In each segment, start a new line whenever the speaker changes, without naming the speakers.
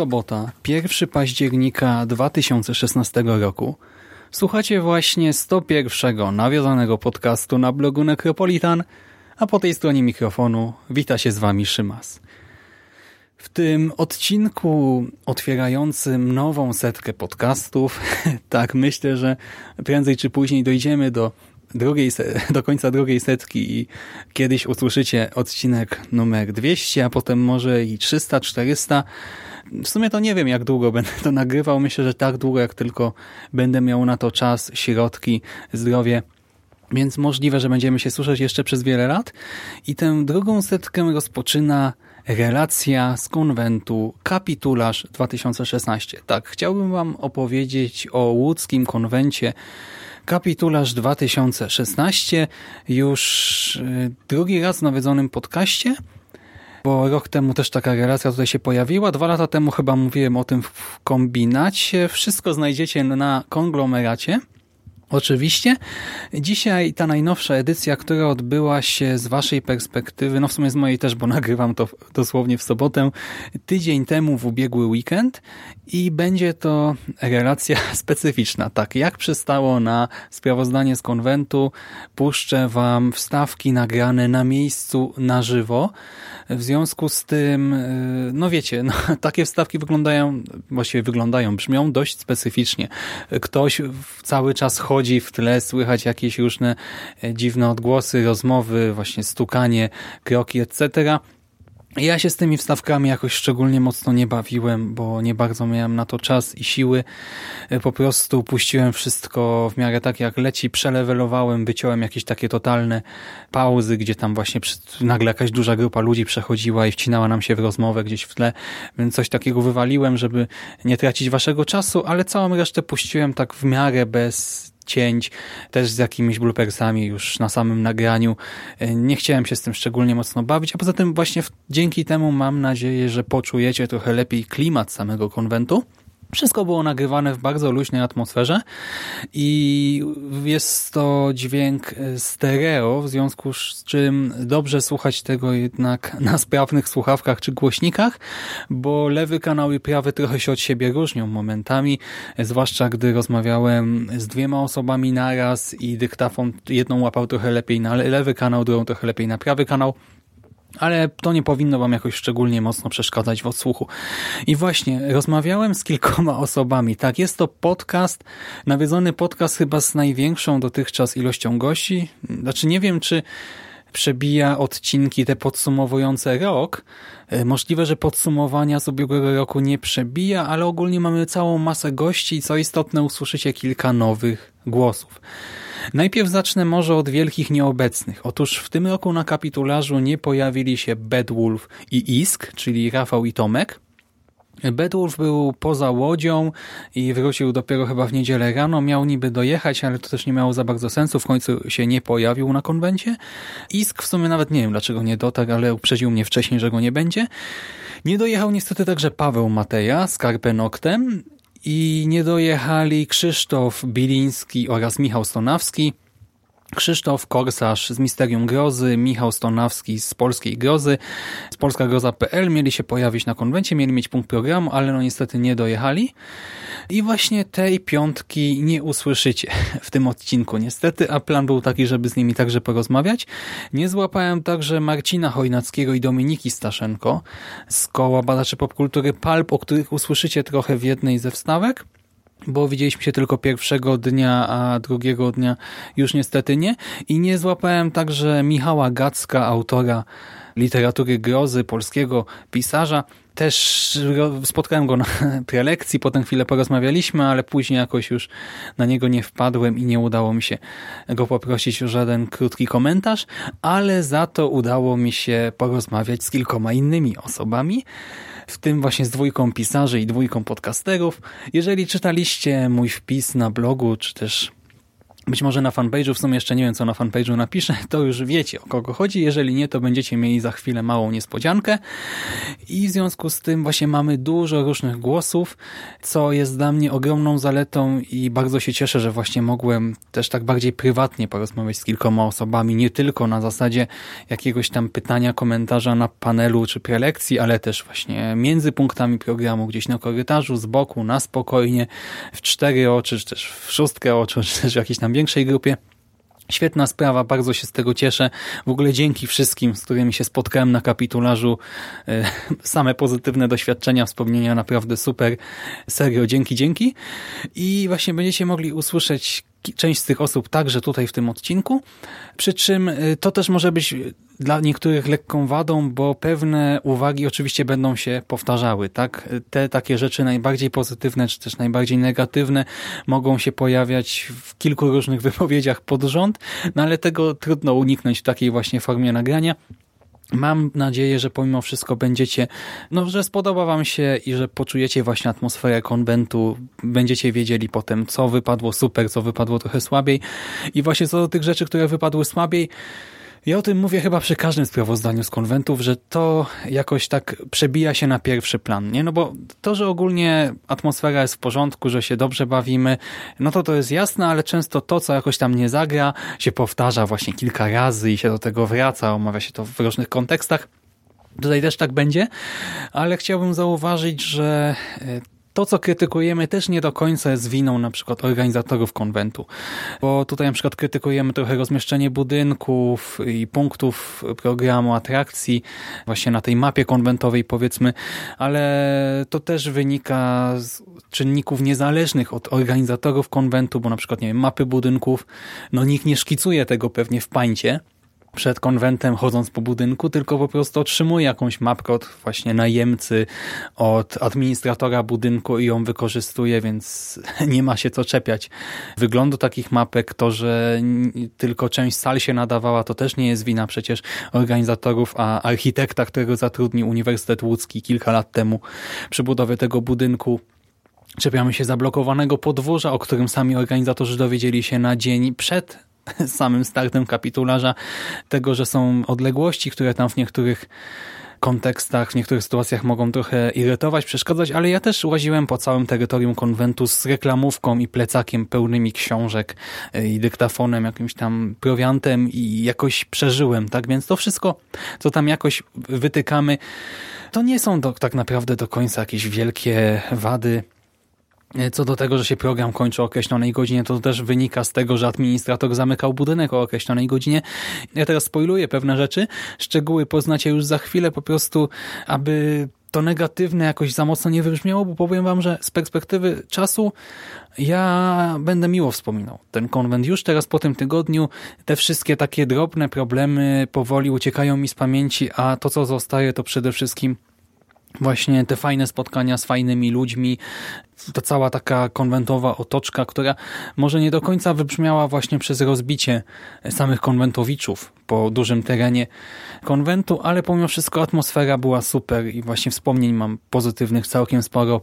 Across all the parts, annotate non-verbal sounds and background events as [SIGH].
Sobota, 1 października 2016 roku. Słuchacie właśnie 101 nawiązanego podcastu na blogu Necropolitan, a po tej stronie mikrofonu wita się z Wami Szymas. W tym odcinku otwierającym nową setkę podcastów, [LAUGHS] tak myślę, że prędzej czy później dojdziemy do drugiej, [LAUGHS] do końca drugiej setki i kiedyś usłyszycie odcinek numer 200, a potem może i 300, 400. W sumie to nie wiem, jak długo będę to nagrywał. Myślę, że tak długo, jak tylko będę miał na to czas, środki, zdrowie. Więc możliwe, że będziemy się słyszeć jeszcze przez wiele lat. I tę drugą setkę rozpoczyna relacja z konwentu Kapitularz 2016. Tak, chciałbym Wam opowiedzieć o łódzkim konwencie Kapitularz 2016, już y, drugi raz w nawiedzonym podcaście, bo rok temu też taka relacja tutaj się pojawiła. Dwa lata temu chyba mówiłem o tym w kombinacie. Wszystko znajdziecie na konglomeracie. Oczywiście. Dzisiaj ta najnowsza edycja, która odbyła się z Waszej perspektywy, no w sumie z mojej też, bo [LAUGHS] nagrywam to dosłownie w sobotę, tydzień temu w ubiegły weekend i będzie to relacja [LAUGHS] specyficzna. Tak, jak przystało na sprawozdanie z konwentu, puszczę Wam wstawki nagrane na miejscu na żywo. W związku z tym, y, no wiecie, [LAUGHS] no, takie wstawki wyglądają, właściwie wyglądają, brzmią dość specyficznie. Ktoś cały czas chodzi w tle, słychać jakieś różne e, dziwne odgłosy, rozmowy, właśnie stukanie, kroki, etc. Ja się z tymi wstawkami jakoś szczególnie mocno nie bawiłem, bo nie bardzo miałem na to czas i siły. E, po prostu puściłem wszystko w miarę tak jak leci, przelewelowałem, wyciąłem jakieś takie totalne pauzy, gdzie tam właśnie nagle jakaś duża grupa ludzi przechodziła i wcinała nam się w rozmowę gdzieś w tle, więc coś takiego wywaliłem, żeby nie tracić waszego czasu, ale całą resztę puściłem tak w miarę bez cięć, też z jakimiś bloopersami już na samym nagraniu. E, nie chciałem się z tym szczególnie mocno bawić, a poza tym właśnie dzięki temu mam nadzieję, że poczujecie trochę lepiej klimat samego konwentu. Wszystko było nagrywane w bardzo luźnej atmosferze i jest to dźwięk stereo, w związku z czym dobrze słuchać tego jednak [LAUGHS] na sprawnych słuchawkach czy głośnikach, bo lewy kanał i prawy trochę się od siebie różnią momentami, zwłaszcza gdy rozmawiałem z dwiema osobami naraz i dyktafon jedną łapał trochę lepiej na lewy kanał, drugą trochę lepiej na prawy kanał ale to nie powinno Wam jakoś szczególnie mocno przeszkadzać w odsłuchu. I właśnie, rozmawiałem z kilkoma [LAUGHS] osobami. Tak, jest to podcast, nawiedzony podcast chyba z największą dotychczas ilością gości. Znaczy nie wiem, czy przebija odcinki te podsumowujące rok. E, możliwe, że podsumowania z ubiegłego roku nie przebija, ale ogólnie mamy całą masę gości i co istotne usłyszycie kilka nowych głosów. Najpierw zacznę może od wielkich nieobecnych. Otóż w tym roku na kapitularzu nie pojawili się Bedwulf i Isk, czyli Rafał i Tomek. Bedwulf był poza łodzią i wrócił dopiero chyba w niedzielę rano. Miał niby dojechać, ale to też nie miało za bardzo sensu. W końcu się nie pojawił na konwencie. Isk w sumie nawet nie wiem dlaczego nie dotarł, ale uprzedził mnie wcześniej, że go nie będzie. Nie dojechał niestety także Paweł Mateja z Karpenoktem i nie dojechali Krzysztof Biliński oraz Michał Stonawski. Krzysztof Korsarz z Misterium Grozy, Michał Stonawski z Polskiej Grozy, z polskagroza.pl mieli się pojawić na konwencie, mieli mieć punkt programu, ale no niestety nie dojechali. I właśnie tej piątki nie usłyszycie [LAUGHS] w tym odcinku niestety, a plan był taki, żeby z nimi także porozmawiać. Nie złapałem także Marcina Chojnackiego i Dominiki Staszenko z koła badaczy popkultury PALP, o których usłyszycie trochę w jednej ze wstawek bo widzieliśmy się tylko pierwszego dnia, a drugiego dnia już niestety nie. I nie złapałem także Michała Gacka, autora literatury grozy, polskiego pisarza. Też spotkałem go na [LAUGHS] prelekcji, potem chwilę porozmawialiśmy, ale później jakoś już na niego nie wpadłem i nie udało mi się go poprosić o żaden krótki komentarz, ale za to udało mi się porozmawiać z kilkoma innymi osobami w tym właśnie z dwójką pisarzy i dwójką podcasterów. Jeżeli czytaliście mój wpis na blogu, czy też być może na fanpage'u, w sumie jeszcze nie wiem, co na fanpage'u napiszę, to już wiecie, o kogo chodzi. Jeżeli nie, to będziecie mieli za chwilę małą niespodziankę. I w związku z tym właśnie mamy dużo różnych głosów, co jest dla mnie ogromną zaletą i bardzo się cieszę, że właśnie mogłem też tak bardziej prywatnie porozmawiać z kilkoma osobami, nie tylko na zasadzie jakiegoś tam pytania, komentarza na panelu czy prelekcji, ale też właśnie między punktami programu, gdzieś na korytarzu, z boku, na spokojnie, w cztery oczy, czy też w szóstkę oczu, czy też w jakiś tam większej grupie. Świetna sprawa, bardzo się z tego cieszę. W ogóle dzięki wszystkim, z którymi się spotkałem na kapitularzu. E, [LAUGHS] same pozytywne doświadczenia, wspomnienia, naprawdę super. Serio, dzięki, dzięki. I właśnie będziecie mogli usłyszeć część z tych osób także tutaj w tym odcinku. Przy czym y, to też może być dla niektórych lekką wadą, bo pewne uwagi oczywiście będą się powtarzały. tak? Te takie rzeczy najbardziej pozytywne, czy też najbardziej negatywne mogą się pojawiać w kilku różnych [LAUGHS] wypowiedziach pod rząd, no ale tego trudno uniknąć w takiej właśnie formie nagrania. Mam nadzieję, że pomimo wszystko będziecie, no, że spodoba wam się i że poczujecie właśnie atmosferę konwentu, będziecie wiedzieli potem, co wypadło super, co wypadło trochę słabiej. I właśnie co do tych rzeczy, które wypadły słabiej, ja o tym mówię chyba przy każdym sprawozdaniu z konwentów, że to jakoś tak przebija się na pierwszy plan, nie? No bo to, że ogólnie atmosfera jest w porządku, że się dobrze bawimy, no to to jest jasne, ale często to, co jakoś tam nie zagra, się powtarza właśnie kilka razy i się do tego wraca, omawia się to w różnych kontekstach. Tutaj też tak będzie, ale chciałbym zauważyć, że e, to, co krytykujemy, też nie do końca jest winą na przykład organizatorów konwentu. Bo tutaj na przykład krytykujemy trochę rozmieszczenie budynków i punktów programu, atrakcji, właśnie na tej mapie konwentowej powiedzmy, ale to też wynika z czynników niezależnych od organizatorów konwentu, bo na przykład, nie wiem, mapy budynków, no nikt nie szkicuje tego pewnie w pańcie, przed konwentem chodząc po budynku, tylko po prostu otrzymuje jakąś mapkę od właśnie najemcy, od administratora budynku i ją wykorzystuje, więc [LAUGHS] nie ma się co czepiać. Wyglądu takich mapek, to, że tylko część sal się nadawała, to też nie jest wina przecież organizatorów, a architekta, którego zatrudnił Uniwersytet Łódzki kilka lat temu przy budowie tego budynku, Czepiamy się zablokowanego podwórza, o którym sami organizatorzy dowiedzieli się na dzień przed [LAUGHS] samym startem kapitularza tego, że są odległości, które tam w niektórych kontekstach, w niektórych sytuacjach mogą trochę irytować, przeszkadzać, ale ja też łaziłem po całym terytorium konwentu z reklamówką i plecakiem pełnymi książek e, i dyktafonem, jakimś tam prowiantem i jakoś przeżyłem, tak? Więc to wszystko, co tam jakoś wytykamy, to nie są do, tak naprawdę do końca jakieś wielkie wady co do tego, że się program kończy o określonej godzinie, to też wynika z tego, że administrator zamykał budynek o określonej godzinie. Ja teraz spoiluję pewne rzeczy. Szczegóły poznacie już za chwilę, po prostu, aby to negatywne jakoś za mocno nie wybrzmiało, bo powiem wam, że z perspektywy czasu ja będę miło wspominał ten konwent. Już teraz po tym tygodniu te wszystkie takie drobne problemy powoli uciekają mi z pamięci, a to co zostaje to przede wszystkim właśnie te fajne spotkania z fajnymi ludźmi, ta cała taka konwentowa otoczka, która może nie do końca wybrzmiała właśnie przez rozbicie samych konwentowiczów po dużym terenie konwentu, ale pomimo wszystko atmosfera była super i właśnie wspomnień mam pozytywnych całkiem sporo.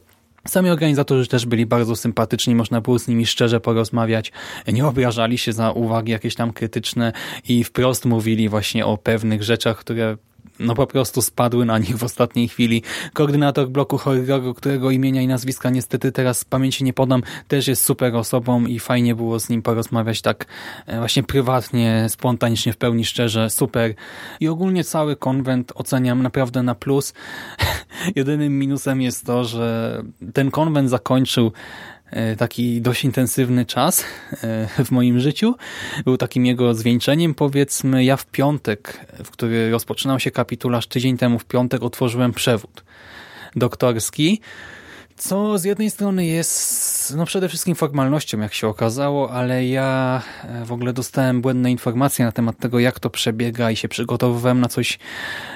Sami organizatorzy też byli bardzo sympatyczni, można było z nimi szczerze porozmawiać, nie obrażali się za uwagi jakieś tam krytyczne i wprost mówili właśnie o pewnych rzeczach, które no po prostu spadły na nich w ostatniej chwili. Koordynator bloku horroru, którego imienia i nazwiska niestety teraz z pamięci nie podam, też jest super osobą i fajnie było z nim porozmawiać tak e, właśnie prywatnie, spontanicznie, w pełni szczerze, super. I ogólnie cały konwent oceniam naprawdę na plus. [LAUGHS] Jedynym minusem jest to, że ten konwent zakończył taki dość intensywny czas e, w moim życiu. Był takim jego zwieńczeniem. Powiedzmy, ja w piątek, w który rozpoczynał się kapitularz tydzień temu, w piątek otworzyłem przewód doktorski co z jednej strony jest no przede wszystkim formalnością, jak się okazało, ale ja e, w ogóle dostałem błędne informacje na temat tego, jak to przebiega i się przygotowywałem na coś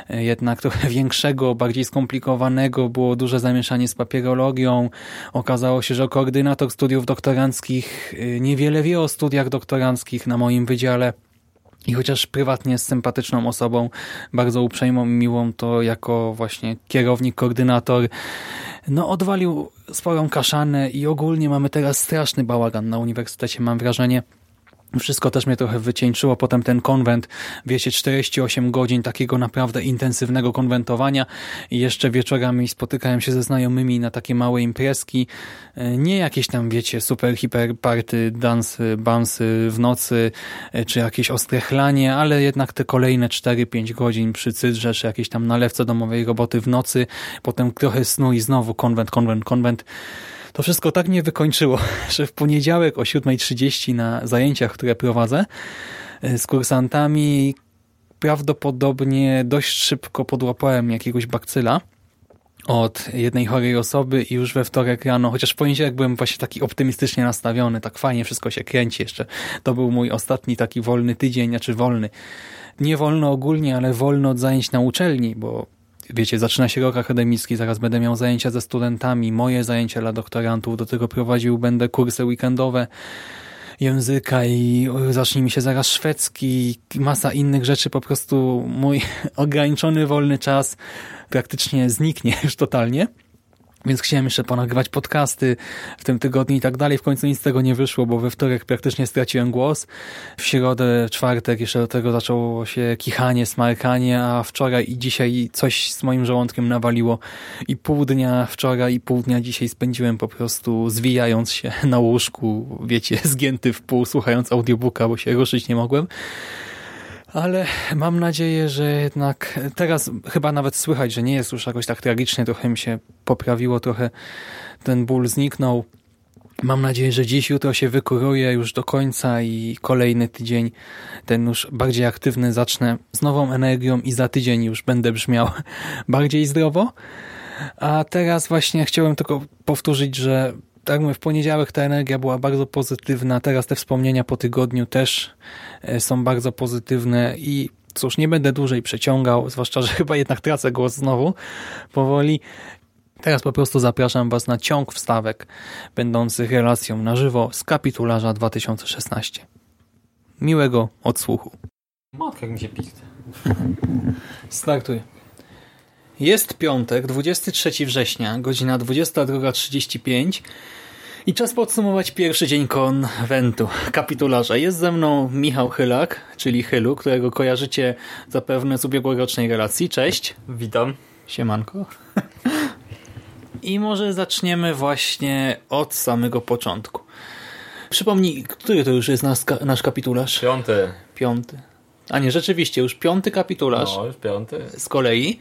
e, jednak [LAUGHS] trochę większego, bardziej skomplikowanego. Było duże zamieszanie z papierologią. Okazało się, że koordynator studiów doktoranckich e, niewiele wie o studiach doktoranckich na moim wydziale. I chociaż prywatnie jest sympatyczną osobą, bardzo uprzejmą i miłą, to jako właśnie kierownik, koordynator, no odwalił sporą kaszanę i ogólnie mamy teraz straszny bałagan na uniwersytecie, mam wrażenie. Wszystko też mnie trochę wycieńczyło. Potem ten konwent, wiecie, 48 godzin takiego naprawdę intensywnego konwentowania i jeszcze wieczorami spotykałem się ze znajomymi na takie małe imprezki. E, nie jakieś tam, wiecie, super hiper party, dansy, bansy w nocy, e, czy jakieś ostre chlanie, ale jednak te kolejne 4-5 godzin przy cydrze, czy jakieś tam nalewce domowej roboty w nocy. Potem trochę snu i znowu konwent, konwent, konwent. To wszystko tak mnie wykończyło, [LAUGHS] że w poniedziałek o 7.30 na zajęciach, które prowadzę e, z kursantami, prawdopodobnie dość szybko podłapałem jakiegoś bakcyla od jednej chorej osoby i już we wtorek rano, chociaż w poniedziałek byłem właśnie taki optymistycznie nastawiony, tak fajnie wszystko się kręci jeszcze. To był mój ostatni taki wolny tydzień, znaczy wolny. Nie wolno ogólnie, ale wolno od zajęć na uczelni, bo wiecie, zaczyna się rok akademicki, zaraz będę miał zajęcia ze studentami, moje zajęcia dla doktorantów, do tego prowadził będę kursy weekendowe języka i zacznie mi się zaraz szwedzki masa innych rzeczy, po prostu mój [LAUGHS] ograniczony wolny czas praktycznie zniknie już totalnie. Więc chciałem jeszcze ponagrywać podcasty w tym tygodniu i tak dalej. W końcu nic z tego nie wyszło, bo we wtorek praktycznie straciłem głos. W środę, czwartek jeszcze do tego zaczęło się kichanie, smarkanie, a wczoraj i dzisiaj coś z moim żołądkiem nawaliło. I pół dnia wczoraj i pół dnia dzisiaj spędziłem po prostu zwijając się na łóżku, wiecie, [LAUGHS] zgięty w pół, słuchając audiobooka, bo się ruszyć nie mogłem ale mam nadzieję, że jednak teraz chyba nawet słychać, że nie jest już jakoś tak tragicznie, trochę mi się poprawiło, trochę ten ból zniknął. Mam nadzieję, że dziś, jutro się wykuruje już do końca i kolejny tydzień, ten już bardziej aktywny, zacznę z nową energią i za tydzień już będę brzmiał [LAUGHS] bardziej zdrowo. A teraz właśnie chciałem tylko powtórzyć, że tak mówię, w poniedziałek ta energia była bardzo pozytywna, teraz te wspomnienia po tygodniu też są bardzo pozytywne i cóż, nie będę dłużej przeciągał, zwłaszcza, że [LAUGHS] chyba jednak tracę głos znowu powoli. Teraz po prostu zapraszam Was na ciąg wstawek będących relacją na żywo z kapitularza 2016. Miłego odsłuchu.
Matka, jak mi się pisze. [LAUGHS]
Startuj. Jest piątek, 23 września, godzina 22.35 i czas podsumować pierwszy dzień konwentu, kapitularza. Jest ze mną Michał Chylak, czyli Chylu, którego kojarzycie zapewne z ubiegłorocznej relacji. Cześć.
Witam.
Siemanko. [LAUGHS] I może zaczniemy właśnie od samego początku. Przypomnij, który to już jest nasz, nasz kapitularz?
Piąty.
Piąty. A nie, rzeczywiście, już piąty kapitularz.
No, już piąty.
Z kolei.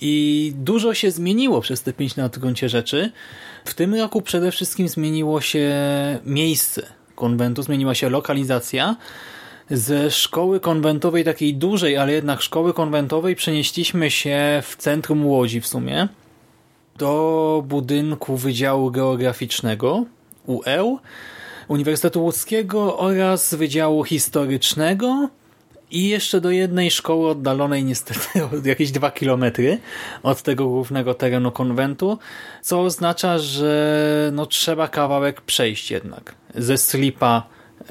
I dużo się zmieniło przez te pięć lat w gruncie rzeczy. W tym roku przede wszystkim zmieniło się miejsce konwentu, zmieniła się lokalizacja. Ze szkoły konwentowej, takiej dużej, ale jednak szkoły konwentowej, przenieśliśmy się w centrum Łodzi w sumie do budynku Wydziału Geograficznego UEł, Uniwersytetu Łódzkiego oraz Wydziału Historycznego i jeszcze do jednej szkoły oddalonej niestety [LAUGHS] jakieś dwa kilometry od tego głównego terenu konwentu, co oznacza, że no trzeba kawałek przejść jednak. Ze slipa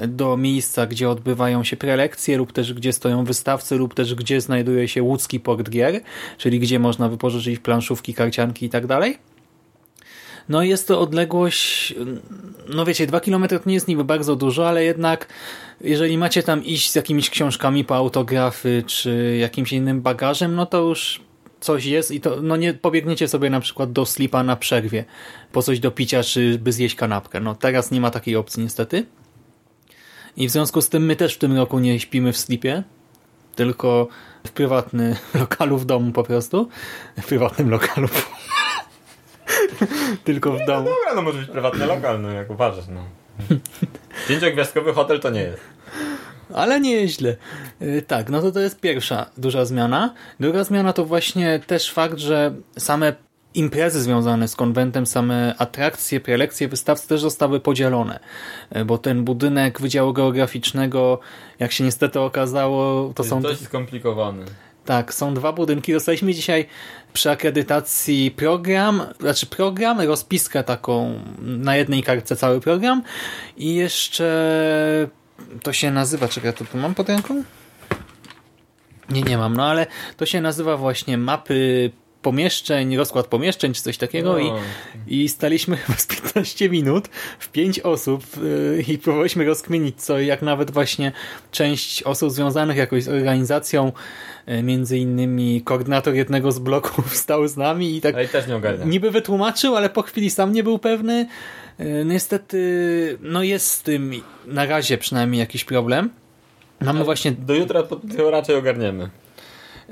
do miejsca, gdzie odbywają się prelekcje lub też gdzie stoją wystawcy lub też gdzie znajduje się łódzki port gier, czyli gdzie można wypożyczyć planszówki, karcianki i tak dalej. No jest to odległość, no wiecie, dwa kilometry to nie jest niby bardzo dużo, ale jednak jeżeli macie tam iść z jakimiś książkami po autografy, czy jakimś innym bagażem, no to już coś jest i to no nie pobiegniecie sobie na przykład do slipa na przerwie po coś do picia, czy by zjeść kanapkę. No teraz nie ma takiej opcji niestety. I w związku z tym my też w tym roku nie śpimy w slipie, tylko w prywatnym [LAUGHS] lokalu w domu po prostu. W prywatnym lokalu. [LAUGHS] tylko w domu.
No dobra, no może być prywatny lokal, no jak uważasz, no. Pięciogwiazdkowy hotel to nie jest.
Ale nie jest źle. Y, Tak, no to to jest pierwsza duża zmiana. Druga zmiana to właśnie też fakt, że same imprezy związane z konwentem, same atrakcje, prelekcje, wystawcy też zostały podzielone, Y, bo ten budynek Wydziału Geograficznego, jak się niestety okazało, to
Jest
są...
dość skomplikowany.
Tak, są dwa budynki. Dostaliśmy dzisiaj przy akredytacji program, znaczy program, rozpiskę taką na jednej kartce cały program i jeszcze to się nazywa, czekaj, ja to tu mam pod ręką? Nie, nie mam, no ale to się nazywa właśnie mapy pomieszczeń, rozkład pomieszczeń, czy coś takiego i,
No.
i staliśmy chyba z 15 minut w 5 osób yy, i próbowaliśmy rozkminić co i jak nawet właśnie część osób związanych jakoś z organizacją, yy, między innymi koordynator jednego z bloków [LAUGHS] stał z nami i tak
Ale i też nie ogarniam.
niby wytłumaczył, ale po chwili sam nie był pewny. Yy, Niestety, no jest z tym na razie przynajmniej jakiś problem. Mamy właśnie
Do jutra to raczej ogarniemy.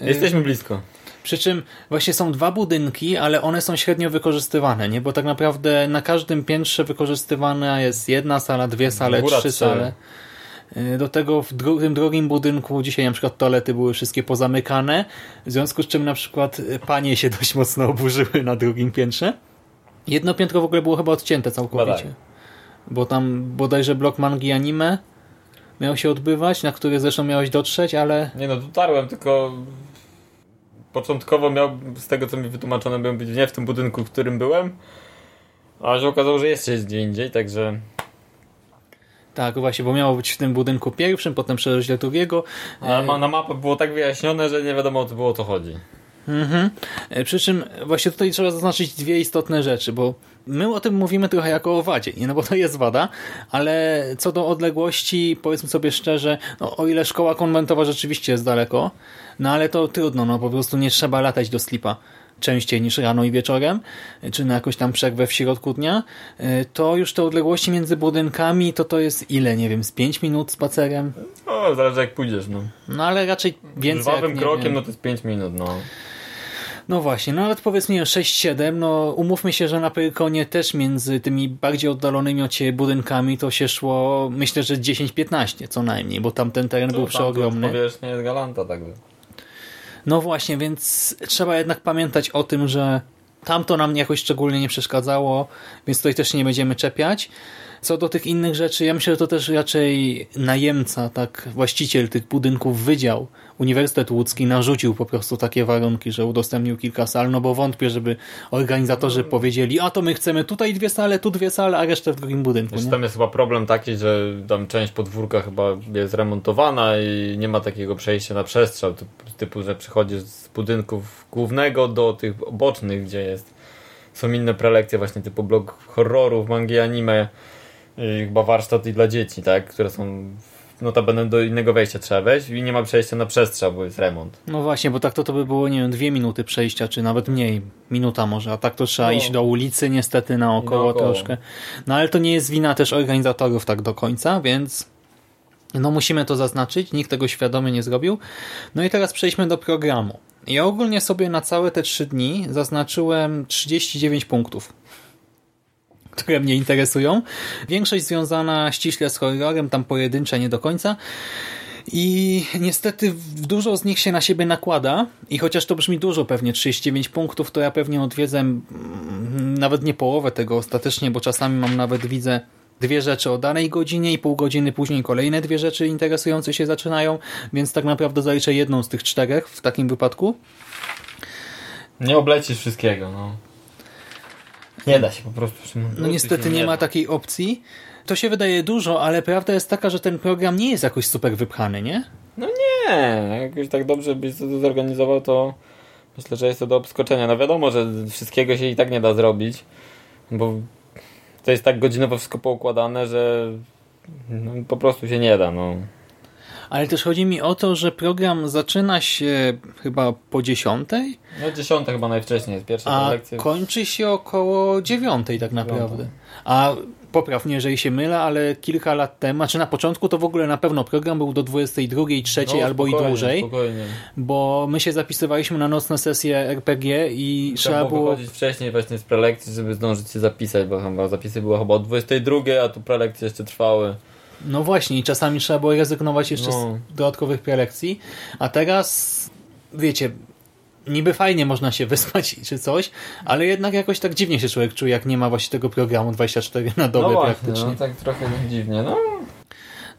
Jesteśmy blisko.
Przy czym właśnie są dwa budynki, ale one są średnio wykorzystywane, nie? Bo tak naprawdę na każdym piętrze wykorzystywana jest jedna sala, dwie sale,
Góra
trzy sale. Y, Do tego w dru tym drugim budynku dzisiaj na przykład toalety były wszystkie pozamykane, w związku z czym na przykład panie się dość mocno oburzyły na drugim piętrze. Jedno piętro w ogóle było chyba odcięte całkowicie.
Badaj.
Bo tam bodajże blok mangi anime miał się odbywać, na który zresztą miałeś dotrzeć, ale
Nie no, dotarłem, tylko początkowo miał, z tego co mi wytłumaczone, byłem być nie w tym budynku, w którym byłem, a się okazało, że jest gdzieś gdzie indziej, także
Tak, właśnie, bo miało być w tym budynku pierwszym, potem do drugiego.
a ma- na mapę było tak wyjaśnione, że nie wiadomo o co było o co chodzi.
Mhm. E, Przy czym właśnie tutaj trzeba zaznaczyć dwie istotne rzeczy, bo my o tym mówimy trochę jako o wadzie, nie? no bo to jest wada, ale co do odległości, powiedzmy sobie szczerze, no, o ile szkoła konwentowa rzeczywiście jest daleko, no ale to trudno, no po prostu nie trzeba latać do slipa częściej niż rano i wieczorem, czy na jakąś tam przerwę w środku dnia, e, to już te odległości między budynkami, to to jest ile, nie wiem, z 5 minut spacerem?
No, zależy jak pójdziesz, no.
No ale raczej więcej
Żwawym krokiem,
wiem.
no to jest 5 minut, no.
No właśnie, no ale powiedzmy nie, 6-7, no umówmy się, że na Pyrkonie też między tymi bardziej oddalonymi od ciebie budynkami to się szło, myślę, że 10-15 co najmniej, bo tam ten teren był
No,
przeogromny.
Powierzchnia jest galanta, tak.
No właśnie, więc trzeba jednak pamiętać o tym, że tamto nam jakoś szczególnie nie przeszkadzało, więc tutaj też się nie będziemy czepiać. Co do tych innych rzeczy, ja myślę, że to też raczej najemca, tak właściciel tych budynków wydział, Uniwersytet Łódzki narzucił po prostu takie warunki, że udostępnił kilka sal, no bo wątpię, żeby organizatorzy powiedzieli, a to my chcemy tutaj dwie sale, tu dwie sale, a resztę w drugim budynku. Nie?
tam jest chyba problem taki, że tam część podwórka chyba jest remontowana i nie ma takiego przejścia na przestrzał, typu, że przychodzisz z budynków głównego do tych bocznych, gdzie jest są inne prelekcje właśnie typu blok horrorów, mangi anime, chyba warsztat i dla dzieci, tak, które są notabene do innego wejścia trzeba wejść i nie ma przejścia na przestrzał, bo jest remont.
No właśnie, bo tak to, to by było, nie wiem, dwie minuty przejścia, czy nawet mniej, minuta może, a tak to trzeba
No.
iść do ulicy niestety naokoło,
Naokoło.
troszkę. No ale to nie jest wina też organizatorów tak do końca, więc no musimy to zaznaczyć, nikt tego świadomie nie zrobił. No i teraz przejdźmy do programu. Ja ogólnie sobie na całe te trzy dni zaznaczyłem 39 punktów które mnie interesują. Większość związana ściśle z horrorem, tam pojedyncze nie do końca. I niestety dużo z nich się na siebie nakłada i chociaż to brzmi dużo, pewnie 39 punktów, to ja pewnie odwiedzę mm, nawet nie połowę tego ostatecznie, bo czasami mam nawet widzę dwie rzeczy o danej godzinie i pół godziny później kolejne dwie rzeczy interesujące się zaczynają, więc tak naprawdę zaliczę jedną z tych czterech w takim wypadku.
Nie oblecisz wszystkiego, no. Nie da się po prostu.
No niestety
się
nie ma
da.
takiej opcji. To się wydaje dużo, ale prawda jest taka, że ten program nie jest jakoś super wypchany, nie?
No nie, jak już tak dobrze byś to zorganizował, to myślę, że jest to do obskoczenia. No wiadomo, że wszystkiego się i tak nie da zrobić. Bo to jest tak godzinowo wszystko poukładane, że no, po prostu się nie da. No.
Ale też chodzi mi o to, że program zaczyna się chyba po dziesiątej,
No dziesiąte chyba najwcześniej jest pierwsza
a kończy się około dziewiątej tak naprawdę. A popraw mnie, jeżeli się mylę, ale kilka lat temu, znaczy na początku to w ogóle na pewno program był do 22, 3
No,
albo i dłużej,
Spokojnie.
bo my się zapisywaliśmy na nocne sesje RPG i
Trzeba
trzeba
było
było...
wychodzić wcześniej właśnie z prelekcji, żeby zdążyć się zapisać, bo chyba zapisy były chyba o 22, a tu prelekcje jeszcze trwały.
No właśnie, i czasami trzeba było rezygnować jeszcze
No.
z dodatkowych prelekcji, a teraz, wiecie, niby fajnie można się [LAUGHS] wyspać czy coś, ale jednak jakoś tak dziwnie się człowiek czuje, jak nie ma właśnie tego programu 24 na dobę
no właśnie,
praktycznie.
no, tak trochę dziwnie. No,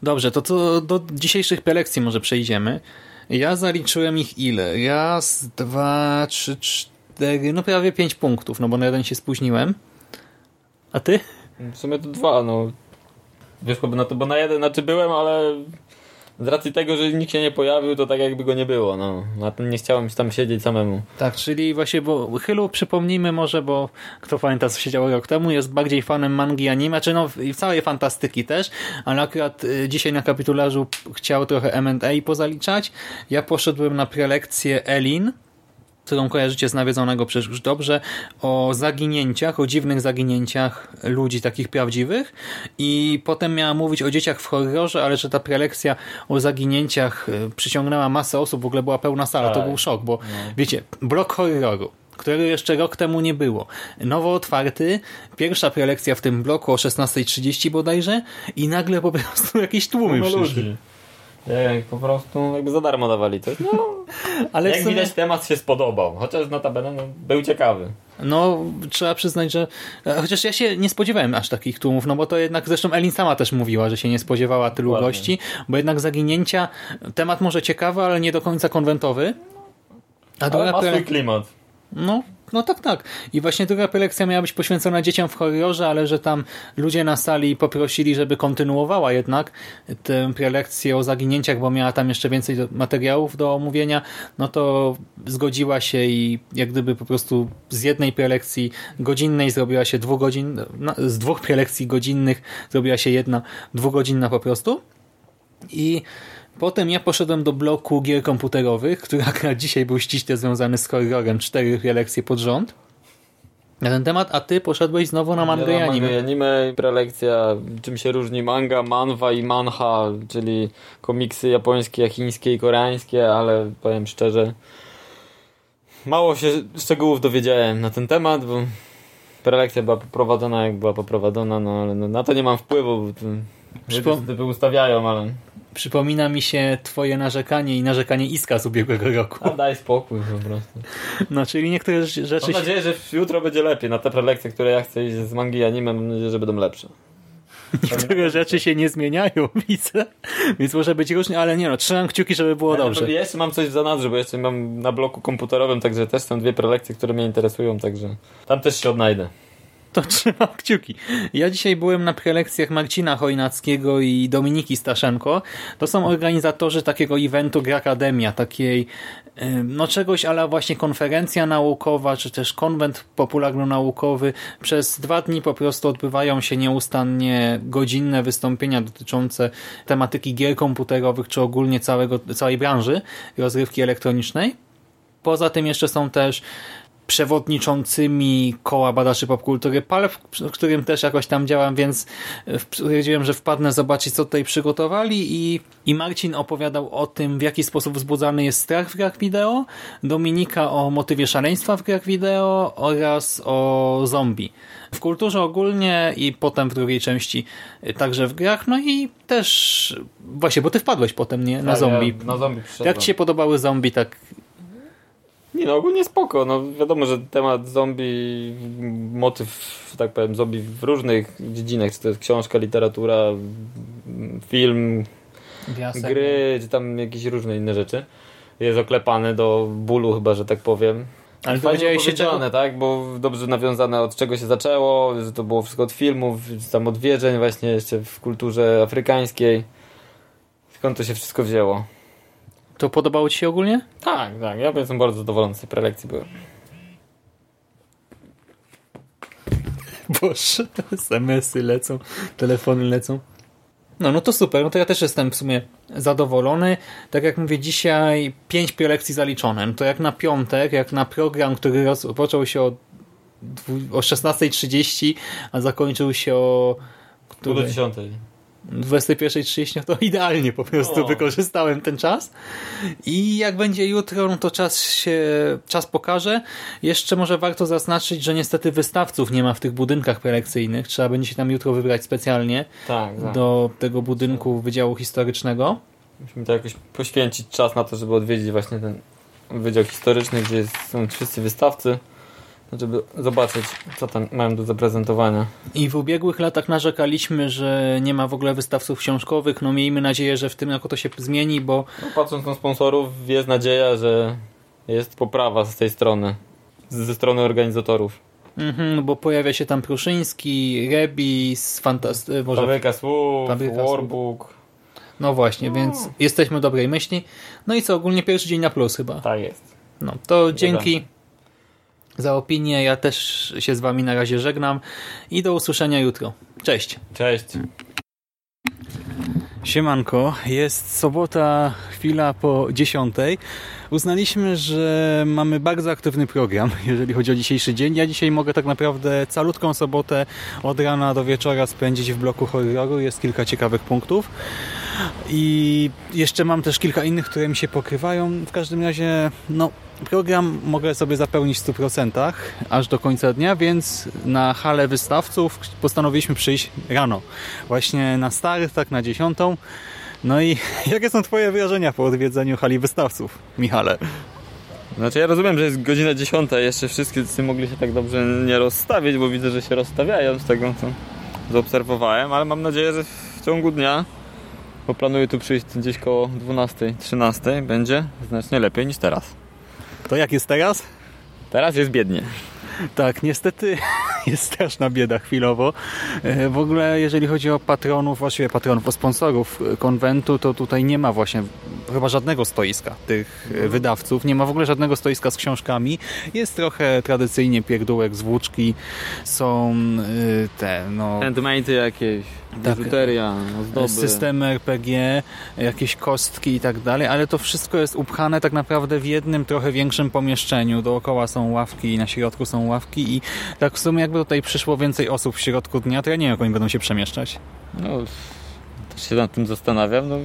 Dobrze, to co do dzisiejszych prelekcji może przejdziemy. Ja zaliczyłem ich ile? Raz, dwa, trzy, cztery, no prawie pięć punktów, no bo na jeden się spóźniłem. A ty?
w sumie to dwa, no. Wyszłoby na to, bo na jeden, znaczy byłem, ale z racji tego, że nikt się nie pojawił, to tak jakby go nie było, no. Tym nie chciałem tam siedzieć samemu.
Tak, czyli właśnie, bo Hylu przypomnijmy może, bo kto pamięta co się działo rok temu, jest bardziej fanem mangi anime, czy no i całej fantastyki też, ale akurat y, dzisiaj na kapitularzu chciał trochę M&A pozaliczać. Ja poszedłem na prelekcję Elin, którą kojarzycie z nawiedzonego przecież już dobrze, o zaginięciach, o dziwnych zaginięciach ludzi takich prawdziwych i potem miała mówić o dzieciach w horrorze, ale że ta prelekcja o zaginięciach y, przyciągnęła masę osób, w ogóle była pełna sala, to
Tak.
był szok, bo wiecie, blok horroru, którego jeszcze rok temu nie było. Nowo otwarty, pierwsza prelekcja w tym bloku o 16.30 bodajże i nagle po prostu [LAUGHS] jakieś tłumy
No,
przyszły.
Jak po prostu jakby za darmo dawali to. No, [LAUGHS]
Ale
jak
sumie-
widać temat się spodobał, chociaż notabene no, był ciekawy.
No, trzeba przyznać, że e, chociaż ja się nie spodziewałem aż takich tłumów, no bo to jednak zresztą Elin sama też mówiła, że się nie spodziewała tylu
Dokładnie.
gości, bo jednak zaginięcia, temat może ciekawy, ale nie do końca konwentowy. A
Ale ma swój klimat.
no, no tak, tak. I właśnie druga prelekcja miała być poświęcona dzieciom w horrorze, ale że tam ludzie na sali poprosili, żeby kontynuowała jednak tę prelekcję o zaginięciach, bo miała tam jeszcze więcej materiałów do omówienia, no to zgodziła się i jak gdyby po prostu z jednej prelekcji godzinnej zrobiła się dwugodzin, na- z dwóch prelekcji godzinnych zrobiła się jedna dwugodzinna po prostu. I potem ja poszedłem do bloku gier komputerowych, który [LAUGHS] akurat dzisiaj był ściśle związany z horrorem, cztery prelekcje pod rząd. Na ten temat, a ty poszedłeś znowu na mangę i anime.
Manga i anime, prelekcja, czym się różni manga, manwa i manha, czyli komiksy japońskie, chińskie i koreańskie, ale powiem szczerze, mało się szczegółów dowiedziałem na ten temat, bo prelekcja była poprowadzona jak była poprowadzona, no ale no, na to nie mam wpływu, bo to
Przypo-
ludzie typy ustawiają, ale
Przypomina mi się twoje narzekanie i narzekanie Iska z ubiegłego roku.
a daj spokój po prostu.
No, czyli niektóre rzeczy
Mam nadzieję, że jutro będzie lepiej, na te prelekcje, które ja chcę iść z mangi i anime, mam nadzieję, że będą lepsze.
Niektóre rzeczy się nie zmieniają, [LAUGHS] widzę. Więc może być różnie, ale nie no, trzymam kciuki, żeby było
Ja
dobrze.
jeszcze mam coś w zanadrzu, bo jeszcze mam na bloku komputerowym, także też są dwie prelekcje, które mnie interesują, także tam też się odnajdę.
To [LAUGHS] trzymam kciuki. Ja dzisiaj byłem na prelekcjach Marcina Chojnackiego i Dominiki Staszenko. To są organizatorzy takiego eventu Grakademia, takiej ym, no czegoś ale właśnie konferencja naukowa, czy też konwent popularno-naukowy. Przez dwa dni po prostu odbywają się nieustannie godzinne wystąpienia dotyczące tematyki gier komputerowych, czy ogólnie całego, całej branży rozrywki elektronicznej. Poza tym jeszcze są też przewodniczącymi koła badaczy popkultury PAL, w w którym też jakoś tam działam, więc stwierdziłem, że wpadnę zobaczyć, co tutaj przygotowali i, i Marcin opowiadał o tym, w jaki sposób wzbudzany jest strach w grach wideo, Dominika o motywie szaleństwa w grach wideo oraz o zombie. W kulturze ogólnie i potem w drugiej części także w grach, no i też właśnie, bo ty wpadłeś potem nie, na
Tak,
zombie.
Ja na zombie przyszedłem.
Jak ci się podobały zombie, tak
Nie no, ogólnie spoko. No, wiadomo, że temat zombie, motyw, że tak powiem, zombie w różnych dziedzinach, czy to jest książka, literatura, film, gry, czy tam jakieś różne inne rzeczy, jest oklepany do bólu chyba, że tak powiem.
Ale
Fajnie opowiedziane, tak? Bo dobrze nawiązane od czego się zaczęło, że to było wszystko od filmów, tam od wierzeń właśnie jeszcze w kulturze afrykańskiej. Skąd to się wszystko wzięło?
To podobało ci się ogólnie?
Tak, tak. Ja jestem bardzo zadowolony z tej prelekcji byłem. [LAUGHS]
Boże, SMS-y lecą, telefony lecą. No, no to super, no to ja też jestem w sumie zadowolony. Tak jak mówię, dzisiaj pięć prelekcji zaliczone. No to jak na piątek, jak na program, który rozpoczął się o, o 16.30, a zakończył się o...
Której? Do 10.
21.30 no to idealnie po prostu o. wykorzystałem ten czas i jak będzie jutro, no to czas się czas pokaże. Jeszcze może warto zaznaczyć, że niestety wystawców nie ma w tych budynkach prelekcyjnych. Trzeba będzie się tam jutro wybrać specjalnie
tak, tak.
do tego budynku Wydziału Historycznego.
Musimy to jakoś poświęcić czas na to, żeby odwiedzić właśnie ten Wydział Historyczny, gdzie są wszyscy wystawcy żeby zobaczyć, co tam mają do zaprezentowania.
I w ubiegłych latach narzekaliśmy, że nie ma w ogóle wystawców książkowych. No miejmy nadzieję, że w tym roku to się zmieni, bo...
No, patrząc na sponsorów, jest nadzieja, że jest poprawa z tej strony, ze strony organizatorów.
Mhm, no bo pojawia się tam Pruszyński, Rebis, Fantast...
Może... Fabryka Słów, Warbook.
No właśnie, no. więc jesteśmy dobrej myśli. No i co, ogólnie pierwszy dzień na plus chyba.
Tak jest.
No, to dzięki za opinię. Ja też się z Wami na razie żegnam i do usłyszenia jutro. Cześć.
Cześć.
Siemanko, jest sobota, chwila po dziesiątej. Uznaliśmy, że mamy bardzo aktywny program, [LAUGHS] jeżeli chodzi o dzisiejszy dzień. Ja dzisiaj mogę tak naprawdę calutką sobotę od rana do wieczora spędzić w bloku horroru. Jest kilka ciekawych punktów. I jeszcze mam też kilka innych, które mi się pokrywają. W każdym razie, no, program mogę sobie zapełnić w 100% aż do końca dnia, więc na halę wystawców postanowiliśmy przyjść rano. Właśnie na start, tak na dziesiątą. No i [LAUGHS] jakie są Twoje wrażenia po odwiedzeniu hali wystawców, Michale?
Znaczy ja rozumiem, że jest godzina dziesiąta, jeszcze wszyscy mogli się tak dobrze nie rozstawić, bo widzę, że się rozstawiają z tego, co zaobserwowałem, ale mam nadzieję, że w ciągu dnia bo planuję tu przyjść gdzieś koło 12, 13 będzie znacznie lepiej niż teraz.
To jak jest teraz?
Teraz jest biednie.
Tak, niestety [LAUGHS] jest straszna bieda chwilowo. E, w ogóle jeżeli chodzi o patronów, właściwie patronów, o sponsorów konwentu, to tutaj nie ma właśnie chyba żadnego stoiska tych e, wydawców. Nie ma w ogóle żadnego stoiska z książkami. Jest trochę tradycyjnie pierdółek z włóczki. Są e, te, no...
Handmade'y jakieś biżuteria, ozdoby.
Systemy RPG, jakieś kostki i tak dalej, ale to wszystko jest upchane tak naprawdę w jednym trochę większym pomieszczeniu. Dookoła są ławki i na środku są ławki i tak w sumie jakby tutaj przyszło więcej osób w środku dnia, to ja nie wiem, jak oni będą się przemieszczać.
No, też się nad tym zastanawiam. No,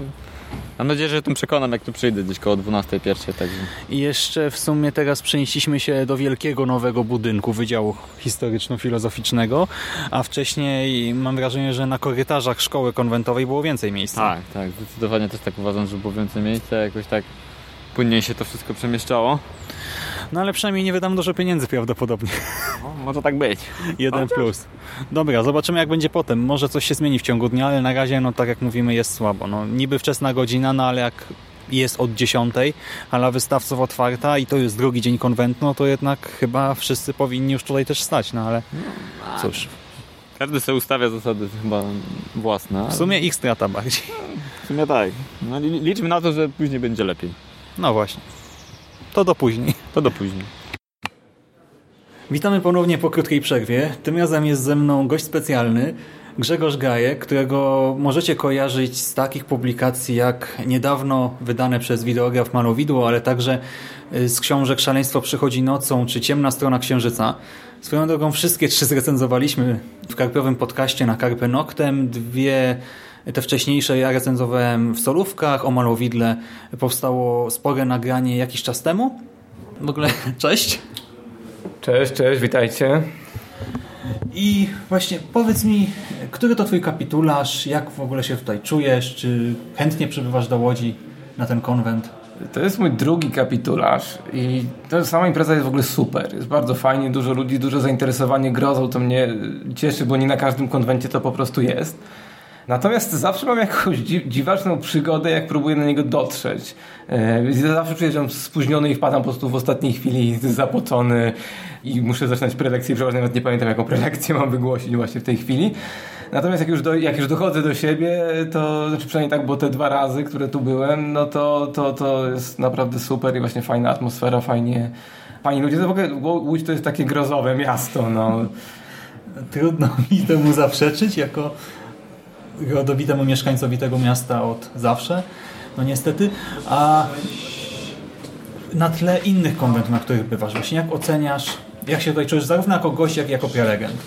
Mam nadzieję, że tym przekonam, jak tu przyjdę gdzieś koło 12 pierwszej. Także.
I jeszcze w sumie teraz przenieśliśmy się do wielkiego nowego budynku Wydziału Historyczno-Filozoficznego, a wcześniej mam wrażenie, że na korytarzach szkoły konwentowej było więcej miejsca.
Tak, tak, zdecydowanie też tak uważam, że było więcej miejsca, jakoś tak płynniej się to wszystko przemieszczało.
No ale przynajmniej nie wydam dużo pieniędzy prawdopodobnie.
No, może tak być.
Jeden plus. Dobra, zobaczymy jak będzie potem. Może coś się zmieni w ciągu dnia, ale na razie, no tak jak mówimy, jest słabo. No, niby wczesna godzina, no ale jak jest od 10, hala wystawców otwarta i to jest drugi dzień konwentu, no to jednak chyba wszyscy powinni już tutaj też stać, no ale cóż.
Każdy sobie ustawia zasady chyba własne.
W sumie ich strata bardziej.
W sumie tak. No, liczmy na to, że później będzie lepiej.
No właśnie. To do później.
To do później.
Witamy ponownie po krótkiej przerwie. Tym razem jest ze mną gość specjalny, Grzegorz Gajek, którego możecie kojarzyć z takich publikacji jak niedawno wydane przez wideograf Malowidło, ale także y, z książek Szaleństwo przychodzi nocą czy Ciemna strona księżyca. Swoją drogą wszystkie trzy zrecenzowaliśmy w karpiowym podcaście na Carpe Noctem. Dwie te wcześniejsze ja recenzowałem w solówkach, o malowidle powstało spore nagranie jakiś czas temu. W ogóle [LAUGHS] cześć.
Cześć, cześć, witajcie.
I właśnie powiedz mi, który to twój kapitularz, jak w ogóle się tutaj czujesz, czy chętnie przybywasz do Łodzi na ten konwent?
To jest mój drugi kapitularz i to sama impreza jest w ogóle super. Jest bardzo fajnie, dużo ludzi, duże zainteresowanie grozą, to mnie cieszy, bo nie na każdym konwencie to po prostu jest. Natomiast zawsze mam jakąś dziwaczną przygodę, jak próbuję na niego dotrzeć. E, zawsze czuję, że mam spóźniony i wpadam po prostu w ostatniej chwili zapocony i muszę zaczynać prelekcję, przeważnie nawet nie pamiętam, jaką prelekcję mam wygłosić właśnie w tej chwili. Natomiast jak już, do, jak już dochodzę do siebie, to znaczy przynajmniej tak było te dwa razy, które tu byłem, no to, to, to jest naprawdę super i właśnie fajna atmosfera, fajnie, fajni ludzie. To w ogóle Łódź to jest takie grozowe miasto, no.
Trudno mi temu zaprzeczyć jako rodowitemu mieszkańcowi tego miasta od zawsze. No niestety. A na tle innych konwentów, na których bywasz, właśnie jak oceniasz, jak się tutaj czujesz zarówno jako gość, jak i jako prelegent?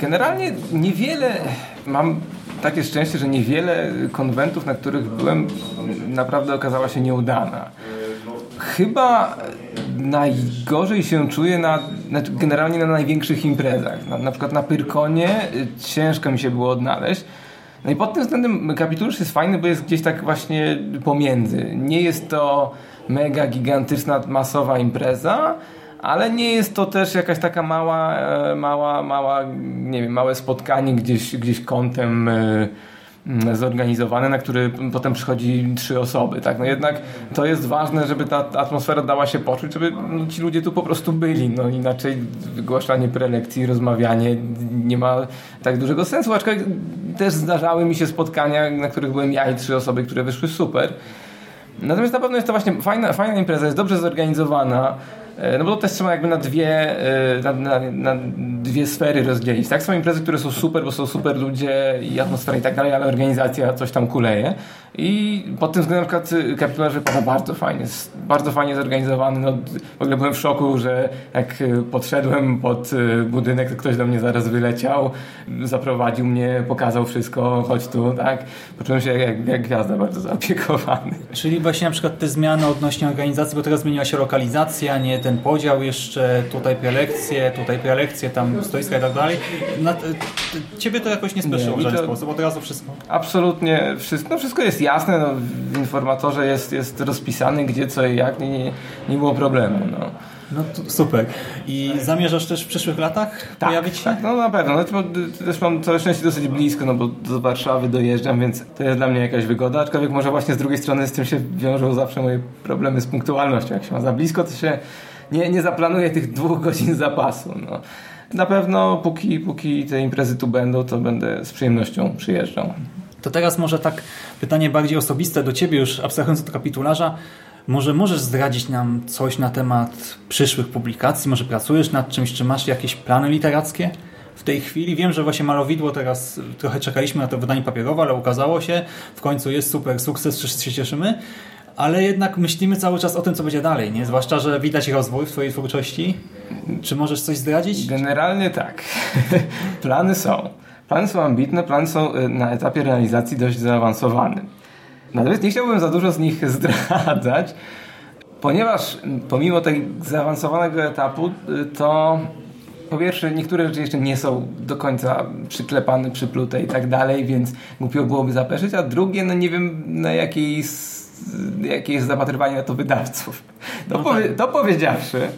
Generalnie niewiele mam takie szczęście, że niewiele konwentów, na których byłem, naprawdę okazała się nieudana. Chyba najgorzej się czuję na, generalnie na największych imprezach. Na, na przykład na Pyrkonie ciężko mi się było odnaleźć. No i pod tym względem kapitularz jest fajny, bo jest gdzieś tak właśnie pomiędzy. Nie jest to mega gigantyczna, masowa impreza, ale nie jest to też jakaś taka mała, e, mała, mała, nie wiem, małe spotkanie gdzieś, gdzieś kątem e, mm, zorganizowane, na który potem przychodzi trzy osoby, tak? No jednak to jest ważne, żeby ta atmosfera dała się poczuć, żeby no, ci ludzie tu po prostu byli, no inaczej wygłaszanie prelekcji, rozmawianie nie ma tak dużego sensu, aczkolwiek też zdarzały mi się spotkania, na których byłem ja i trzy osoby, które wyszły super. Natomiast na pewno jest to właśnie fajna, fajna impreza, jest dobrze zorganizowana, no bo to też trzeba jakby na dwie, e, na, na, na, dwie sfery rozdzielić. Tak, są imprezy, które są super, bo są super ludzie i atmosfera i tak dalej, ale organizacja coś tam kuleje. I pod tym względem na przykład kapitularz wypada bardzo fajnie. bardzo fajnie zorganizowany. No, w ogóle byłem w szoku, że jak e, podszedłem pod budynek, to ktoś do mnie zaraz wyleciał, zaprowadził mnie, pokazał wszystko, chodź tu, tak. Poczułem się jak, jak gwiazda bardzo zaopiekowany.
Czyli właśnie na przykład te zmiany odnośnie organizacji, bo teraz zmieniła się lokalizacja, nie ten podział jeszcze, tutaj prelekcje, tutaj prelekcje, tam stoiska i tak dalej. Ciebie to jakoś nie spieszyło w żaden sposób, od razu wszystko?
Absolutnie wszystko. No wszystko jest jasne, no, w informatorze jest, jest rozpisane gdzie, co i jak, nie, nie było problemu. No.
No super. I zamierzasz też w przyszłych latach
tak,
pojawić się?
Tak, no na pewno. No, też mam całe szczęście dosyć blisko, no bo do Warszawy dojeżdżam, więc to jest dla mnie jakaś wygoda, aczkolwiek może właśnie z drugiej strony z tym się wiążą zawsze moje problemy z punktualnością. Jak się ma za blisko, to się nie, nie zaplanuję tych dwóch godzin zapasu. No. Na pewno póki, póki te imprezy tu będą, to będę z przyjemnością przyjeżdżał.
To teraz może tak pytanie bardziej osobiste do Ciebie, już abstrahując od kapitularza. Może możesz zdradzić nam coś na temat przyszłych publikacji? Może pracujesz nad czymś? Czy masz jakieś plany literackie w tej chwili? Wiem, że właśnie Malowidło teraz trochę czekaliśmy na to wydanie papierowe, ale ukazało się. W końcu jest super sukces, wszyscy się cieszymy. Ale jednak myślimy cały czas o tym, co będzie dalej, nie? Zwłaszcza, że widać rozwój w Twojej twórczości. Czy możesz coś zdradzić?
Generalnie tak. [LAUGHS] plany są. Plany są ambitne, plany są y, na etapie realizacji dość zaawansowanym. Natomiast nie chciałbym za dużo z nich [LAUGHS] zdradzać, ponieważ pomimo tego zaawansowanego etapu, y, to po pierwsze niektóre rzeczy jeszcze nie są do końca przyklepane, przyplute i tak dalej, więc głupio byłoby zapeszyć, a drugie, no nie wiem na jakiej jakie jest zapatrywanie na to wydawców. To, no powie, tak. to powiedziawszy,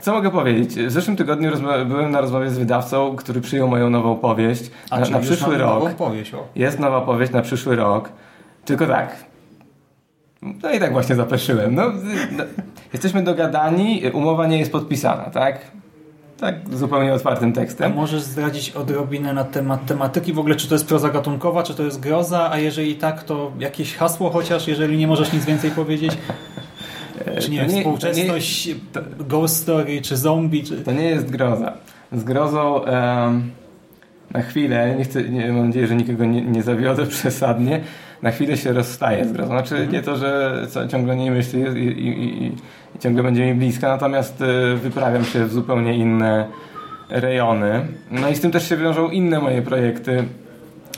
co mogę powiedzieć? W zeszłym tygodniu byłem na rozmowie z wydawcą, który przyjął moją nową powieść
A,
na, na przyszły rok.
Powieść,
jest nowa powieść na przyszły rok. Tylko tak. No i tak właśnie zapeszyłem. No, no, jesteśmy dogadani, umowa nie jest podpisana, tak? Tak, zupełnie otwartym tekstem.
A możesz zdradzić odrobinę na temat tematyki? W ogóle, czy to jest proza gatunkowa, czy to jest groza? A jeżeli tak, to jakieś hasło chociaż, jeżeli nie możesz nic więcej powiedzieć? [LAUGHS] Czy nie, nie współczesność, nie, to, ghost story, czy zombie? Czy...
To nie jest groza. Z grozą um, na chwilę, nie chcę, nie, mam nadzieję, że nikogo nie, nie zawiodę [LAUGHS] przesadnie, na chwilę się rozstaje z grozą. Znaczy mhm. nie to, że ciągle nie myśli i, i, i, i ciągle będzie mi bliska, natomiast y, wyprawiam się w zupełnie inne rejony. No i z tym też się wiążą inne moje projekty,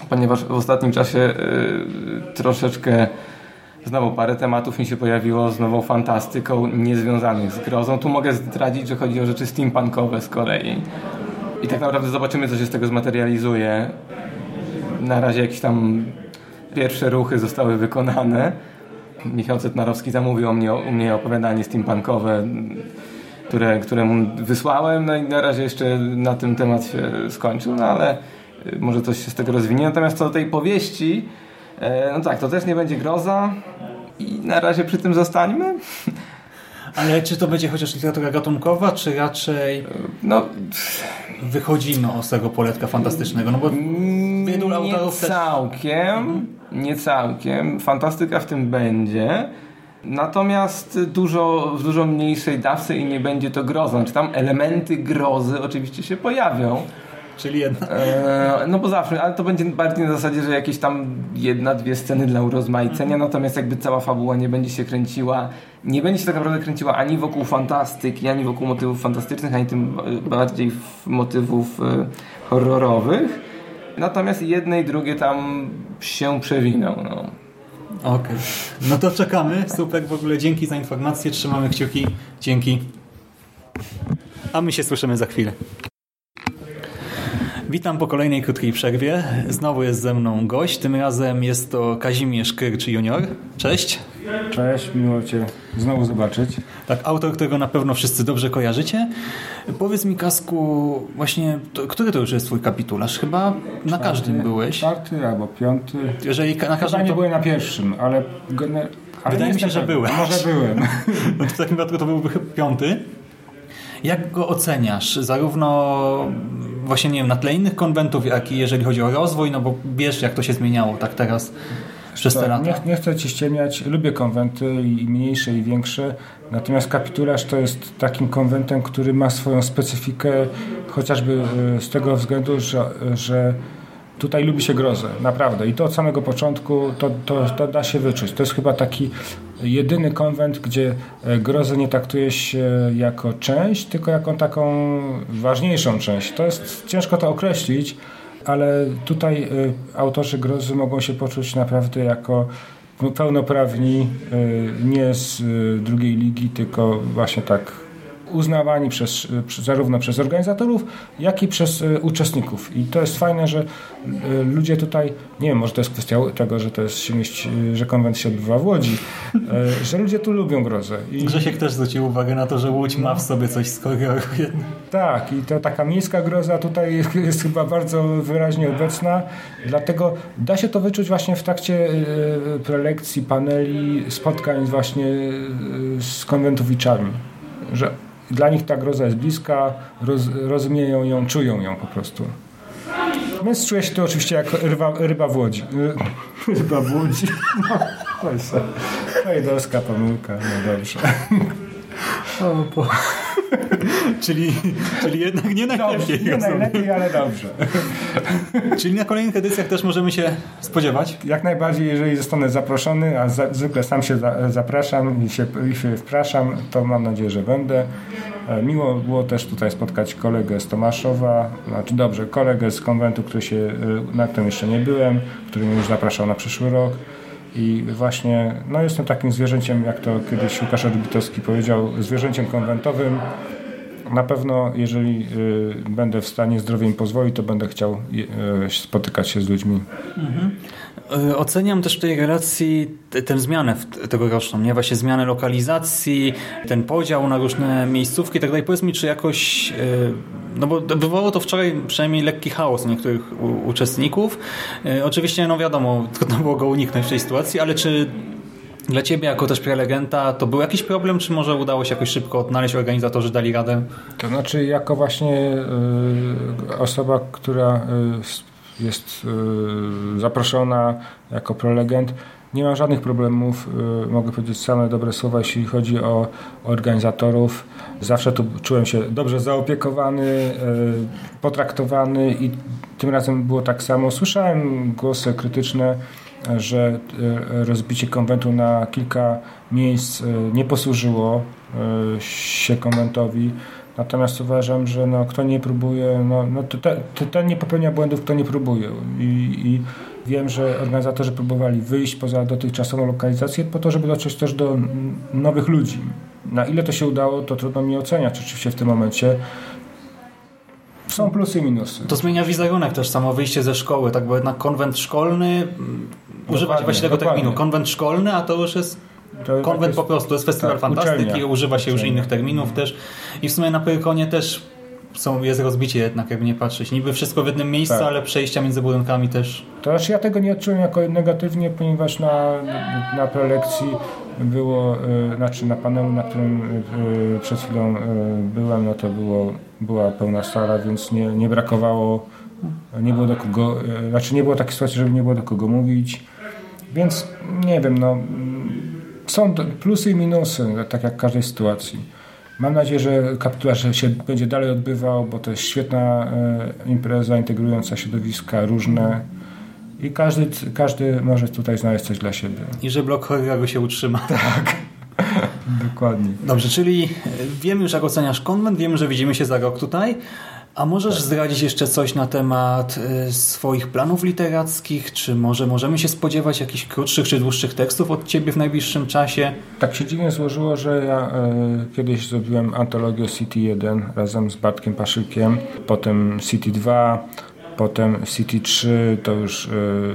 ponieważ w ostatnim czasie y, troszeczkę znowu parę tematów mi się pojawiło z nową fantastyką niezwiązanych z grozą. Tu mogę zdradzić, że chodzi o rzeczy steampunkowe z kolei. I tak naprawdę zobaczymy, co się z tego zmaterializuje. Na razie jakieś tam pierwsze ruchy zostały wykonane. Michał Cetnarowski zamówił mnie, u mnie opowiadanie steampunkowe, które, które mu wysłałem. No i na razie jeszcze na tym temat się skończył, no ale y, może coś się z tego rozwinie. Natomiast co do tej powieści, e, no tak, to też nie będzie groza i na razie przy tym zostańmy. [LAUGHS]
Ale czy to będzie chociaż literatura gatunkowa, czy raczej no, wychodzimy z tego poletka fantastycznego? No bo wielu autorów
nie całkiem, też... nie całkiem. Fantastyka w tym będzie. Natomiast dużo, w dużo mniejszej dawce i nie będzie to grozą. Czy tam elementy grozy oczywiście się pojawią.
Czyli jedna.
E, no bo zawsze, ale to będzie bardziej na zasadzie, że jakieś tam jedna, dwie sceny dla urozmaicenia, natomiast jakby cała fabuła nie będzie się kręciła, nie będzie się tak naprawdę kręciła ani wokół fantastyki, ani wokół motywów fantastycznych, ani tym e, bardziej motywów e, horrorowych. Natomiast jedne i drugie tam się przewiną. No.
Okej. Okay. No to czekamy. Super, w ogóle dzięki za informację. Trzymamy kciuki. Dzięki. A my się słyszymy za chwilę. Witam po kolejnej krótkiej przerwie. Znowu jest ze mną gość. Tym razem jest to Kazimierz Kyrcz junior. Cześć.
Cześć, miło Cię znowu zobaczyć.
Tak, autor, którego na pewno wszyscy dobrze kojarzycie. Powiedz mi, Kasku, właśnie, to, który to już jest Twój kapitularz? Chyba na czwarty, każdym byłeś.
Czwarty albo piąty.
Jeżeli na każdym
Chyba nie to... byłem na pierwszym, ale... ale
Wydaje mi się, że byłem.
Może byłem.
No [LAUGHS] to w takim wypadku to byłby piąty. Jak go oceniasz? Zarówno właśnie nie wiem, na tle innych konwentów, jak i jeżeli chodzi o rozwój, no bo wiesz jak to się zmieniało tak teraz przez te lata.
Nie, nie chcę ci ściemniać, lubię konwenty i mniejsze i większe, natomiast kapitularz to jest takim konwentem, który ma swoją specyfikę chociażby e, z tego względu, że, że tutaj lubi się grozę, naprawdę. I to od samego początku to, to, to da się wyczuć. To jest chyba taki jedyny konwent, gdzie e, grozę nie traktuje się jako część, tylko jako taką ważniejszą część. To jest ciężko to określić, ale tutaj e, autorzy grozy mogą się poczuć naprawdę jako pełnoprawni, e, nie z drugiej ligi, tylko właśnie tak uznawani przez, zarówno przez organizatorów, jak i przez e, uczestników. I to jest fajne, że e, ludzie tutaj, nie wiem, może to jest kwestia tego, że to jest że konwent się odbywa w Łodzi, e, że ludzie tu lubią grozę.
I... Grzesiek też zwrócił uwagę na to, że Łódź ma w sobie coś z
Tak, i to taka miejska groza tutaj jest chyba bardzo wyraźnie obecna, dlatego da się to wyczuć właśnie w trakcie prelekcji, paneli, spotkań właśnie z konwentowiczami, że dla nich ta groza jest bliska, roz, rozumieją ją, czują ją po prostu. Więc czuję się tu oczywiście jak ryba, ryba w łodzi. [LAUGHS] Ryba w łodzi. No, Fajdowska pomyłka, no dobrze.
O, po... [LAUGHS] czyli, czyli jednak nie najlepiej.
Dobrze, nie najlepiej, ale dobrze. [LAUGHS]
czyli na kolejnych edycjach też możemy się spodziewać?
Jak najbardziej, jeżeli zostanę zaproszony, a za, zwykle sam się za, zapraszam i się, i się wpraszam, to mam nadzieję, że będę. E, miło było też tutaj spotkać kolegę z Tomaszowa, znaczy dobrze, kolegę z konwentu, który się, e, na którym jeszcze nie byłem, który mnie już zapraszał na przyszły rok. I właśnie no jestem takim zwierzęciem, jak to kiedyś Łukasz Orbitowski powiedział, zwierzęciem konwentowym. Na pewno, jeżeli y, będę w stanie zdrowie im pozwolić, to będę chciał y, spotykać się z ludźmi. Mhm.
Y, oceniam też w tej relacji tę zmianę tegoroczną, nie? Właśnie zmianę lokalizacji, ten podział na różne miejscówki i tak dalej. Powiedz mi, czy jakoś, y, no bo wywołało to wczoraj przynajmniej lekki chaos niektórych uczestników. Y, oczywiście, no wiadomo, trudno było go uniknąć w tej sytuacji, ale czy dla Ciebie jako też prelegenta to był jakiś problem, czy może udało się jakoś szybko odnaleźć, organizatorzy dali radę?
To znaczy jako właśnie osoba, która jest y, zaproszona jako prelegent. Nie mam żadnych problemów, y, mogę powiedzieć same dobre słowa, jeśli chodzi o organizatorów. Zawsze tu czułem się dobrze zaopiekowany, y, potraktowany i tym razem było tak samo. Słyszałem głosy krytyczne, że rozbicie konwentu na kilka miejsc nie posłużyło się konwentowi. Natomiast uważam, że no, kto nie próbuje, no, no to, ten nie popełnia błędów, kto nie próbuje. I, I, wiem, że organizatorzy próbowali wyjść poza dotychczasową lokalizację po to, żeby dotrzeć też do nowych ludzi. Na ile to się udało, to trudno mi oceniać oczywiście w tym momencie. Są plusy i minusy.
To zmienia wizerunek też samo wyjście ze szkoły, tak? Bo jednak konwent szkolny, używać właśnie tego terminu, konwent szkolny, a to już jest to Konwent jest, po prostu, to jest festiwal tak, fantastyki, uczelnia. używa się uczelnia. już innych terminów też i w sumie na Pyrkonie też są, jest rozbicie jednak, jakby nie patrzeć. Niby wszystko w jednym miejscu, tak. ale przejścia między budynkami też.
To znaczy ja tego nie odczułem jako negatywnie, ponieważ na, na prelekcji było, y, znaczy na panelu, na którym y, przed chwilą y, byłem, no to było, była pełna sala, więc nie, nie brakowało, nie było do kogo, znaczy nie było takiej sytuacji, żeby nie było do kogo mówić, więc nie wiem, no są plusy i minusy, tak jak w każdej sytuacji. Mam nadzieję, że kapitularz się będzie dalej odbywał, bo to jest świetna impreza integrująca środowiska różne i każdy, każdy może tutaj znaleźć coś dla siebie.
I że blok horroru się utrzyma. [LAUGHS]
Tak. Dokładnie.
Dobrze, czyli wiemy już jak oceniasz konwent, wiemy, że widzimy się za rok tutaj. A możesz tak. zdradzić jeszcze coś na temat y, swoich planów literackich? Czy może możemy się spodziewać jakichś krótszych czy dłuższych tekstów od Ciebie w najbliższym czasie?
Tak się dziwnie złożyło, że ja y, kiedyś zrobiłem antologię City 1 razem z Bartkiem Paszykiem, potem City 2, potem City 3, to już y,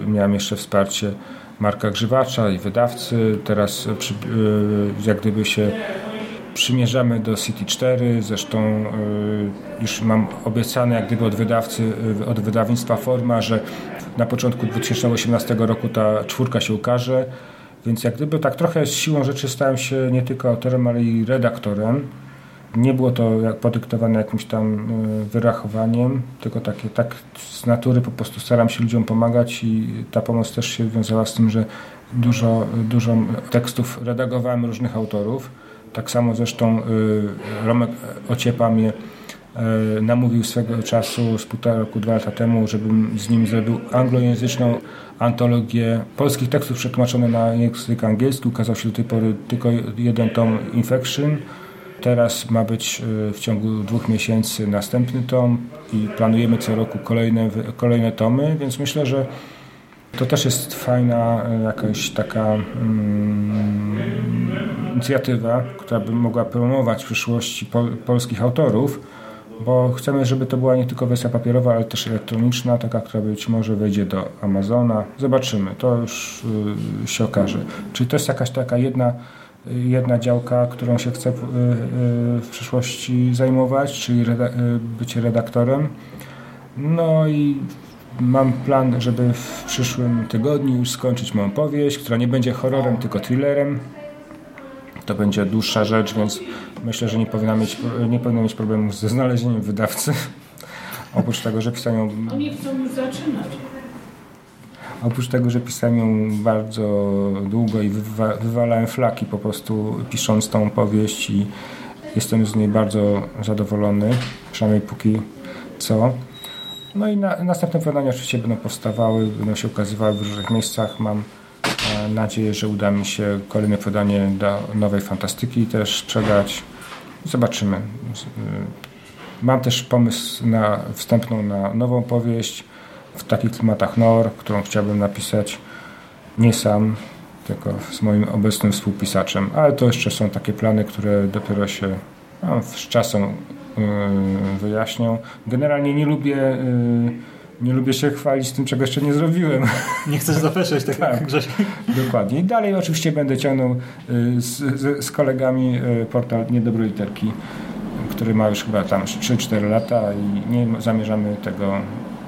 miałem jeszcze wsparcie Marka Grzywacza i wydawcy. Teraz przy, jak gdyby się przymierzamy do City 4, zresztą y, już mam obiecane jak gdyby od wydawcy, y, od wydawnictwa Forma, że na początku 2018 roku ta czwórka się ukaże, więc jak gdyby tak trochę z siłą rzeczy stałem się nie tylko autorem, ale i redaktorem. Nie było to podyktowane jakimś tam y, wyrachowaniem, tylko takie, tak z natury po prostu staram się ludziom pomagać i ta pomoc też się wiązała z tym, że dużo, dużo tekstów redagowałem różnych autorów. Tak samo zresztą y, Romek Ociepa mnie y, namówił swego czasu z półtora roku, dwa lata temu, żebym z nim zrobił anglojęzyczną antologię polskich tekstów przetłumaczonych na język angielski. Ukazał się do tej pory tylko jeden tom Infection. Teraz ma być y, w ciągu dwóch miesięcy następny tom i planujemy co roku kolejne, kolejne tomy, więc myślę, że to też jest fajna e, jakaś taka mm, inicjatywa, która by mogła promować w przyszłości pol, polskich autorów, bo chcemy, żeby to była nie tylko wersja papierowa, ale też elektroniczna, taka, która być może wejdzie do Amazona. Zobaczymy, to już y, się okaże. Czyli to jest jakaś taka jedna, jedna działka, którą się chce y, y, w przyszłości zajmować, czyli reda, y, bycie redaktorem. No i Mam plan, żeby w przyszłym tygodniu już skończyć moją powieść, która nie będzie horrorem, tylko thrillerem. To będzie dłuższa rzecz, więc myślę, że nie powinna mieć, nie powinna mieć problemów ze znalezieniem wydawcy. [LAUGHS] Oprócz tego, że pisałem ją...
Oni chcą już zaczynać.
Oprócz tego, że pisałem ją bardzo długo i wywa wywalałem flaki po prostu pisząc tą powieść i jestem z niej bardzo zadowolony, przynajmniej póki co. No i na, następne wydania oczywiście będą powstawały, będą się ukazywały w różnych miejscach. Mam e, nadzieję, że uda mi się kolejne wydanie do nowej fantastyki też sprzedać. Zobaczymy. E, mam też pomysł na wstępną na nową powieść w takich klimatach nor, którą chciałbym napisać nie sam, tylko z moim obecnym współpisaczem. Ale to jeszcze są takie plany, które dopiero się no, z czasem wyjaśnią. Generalnie nie lubię y, nie lubię się chwalić tym, czego jeszcze nie zrobiłem.
Nie chcesz zapeszać tak, tak
Dokładnie. I dalej oczywiście będę ciągnął y, z, z, z kolegami portal Niedobre Literki, który ma już chyba tam 3-4 lata i nie zamierzamy tego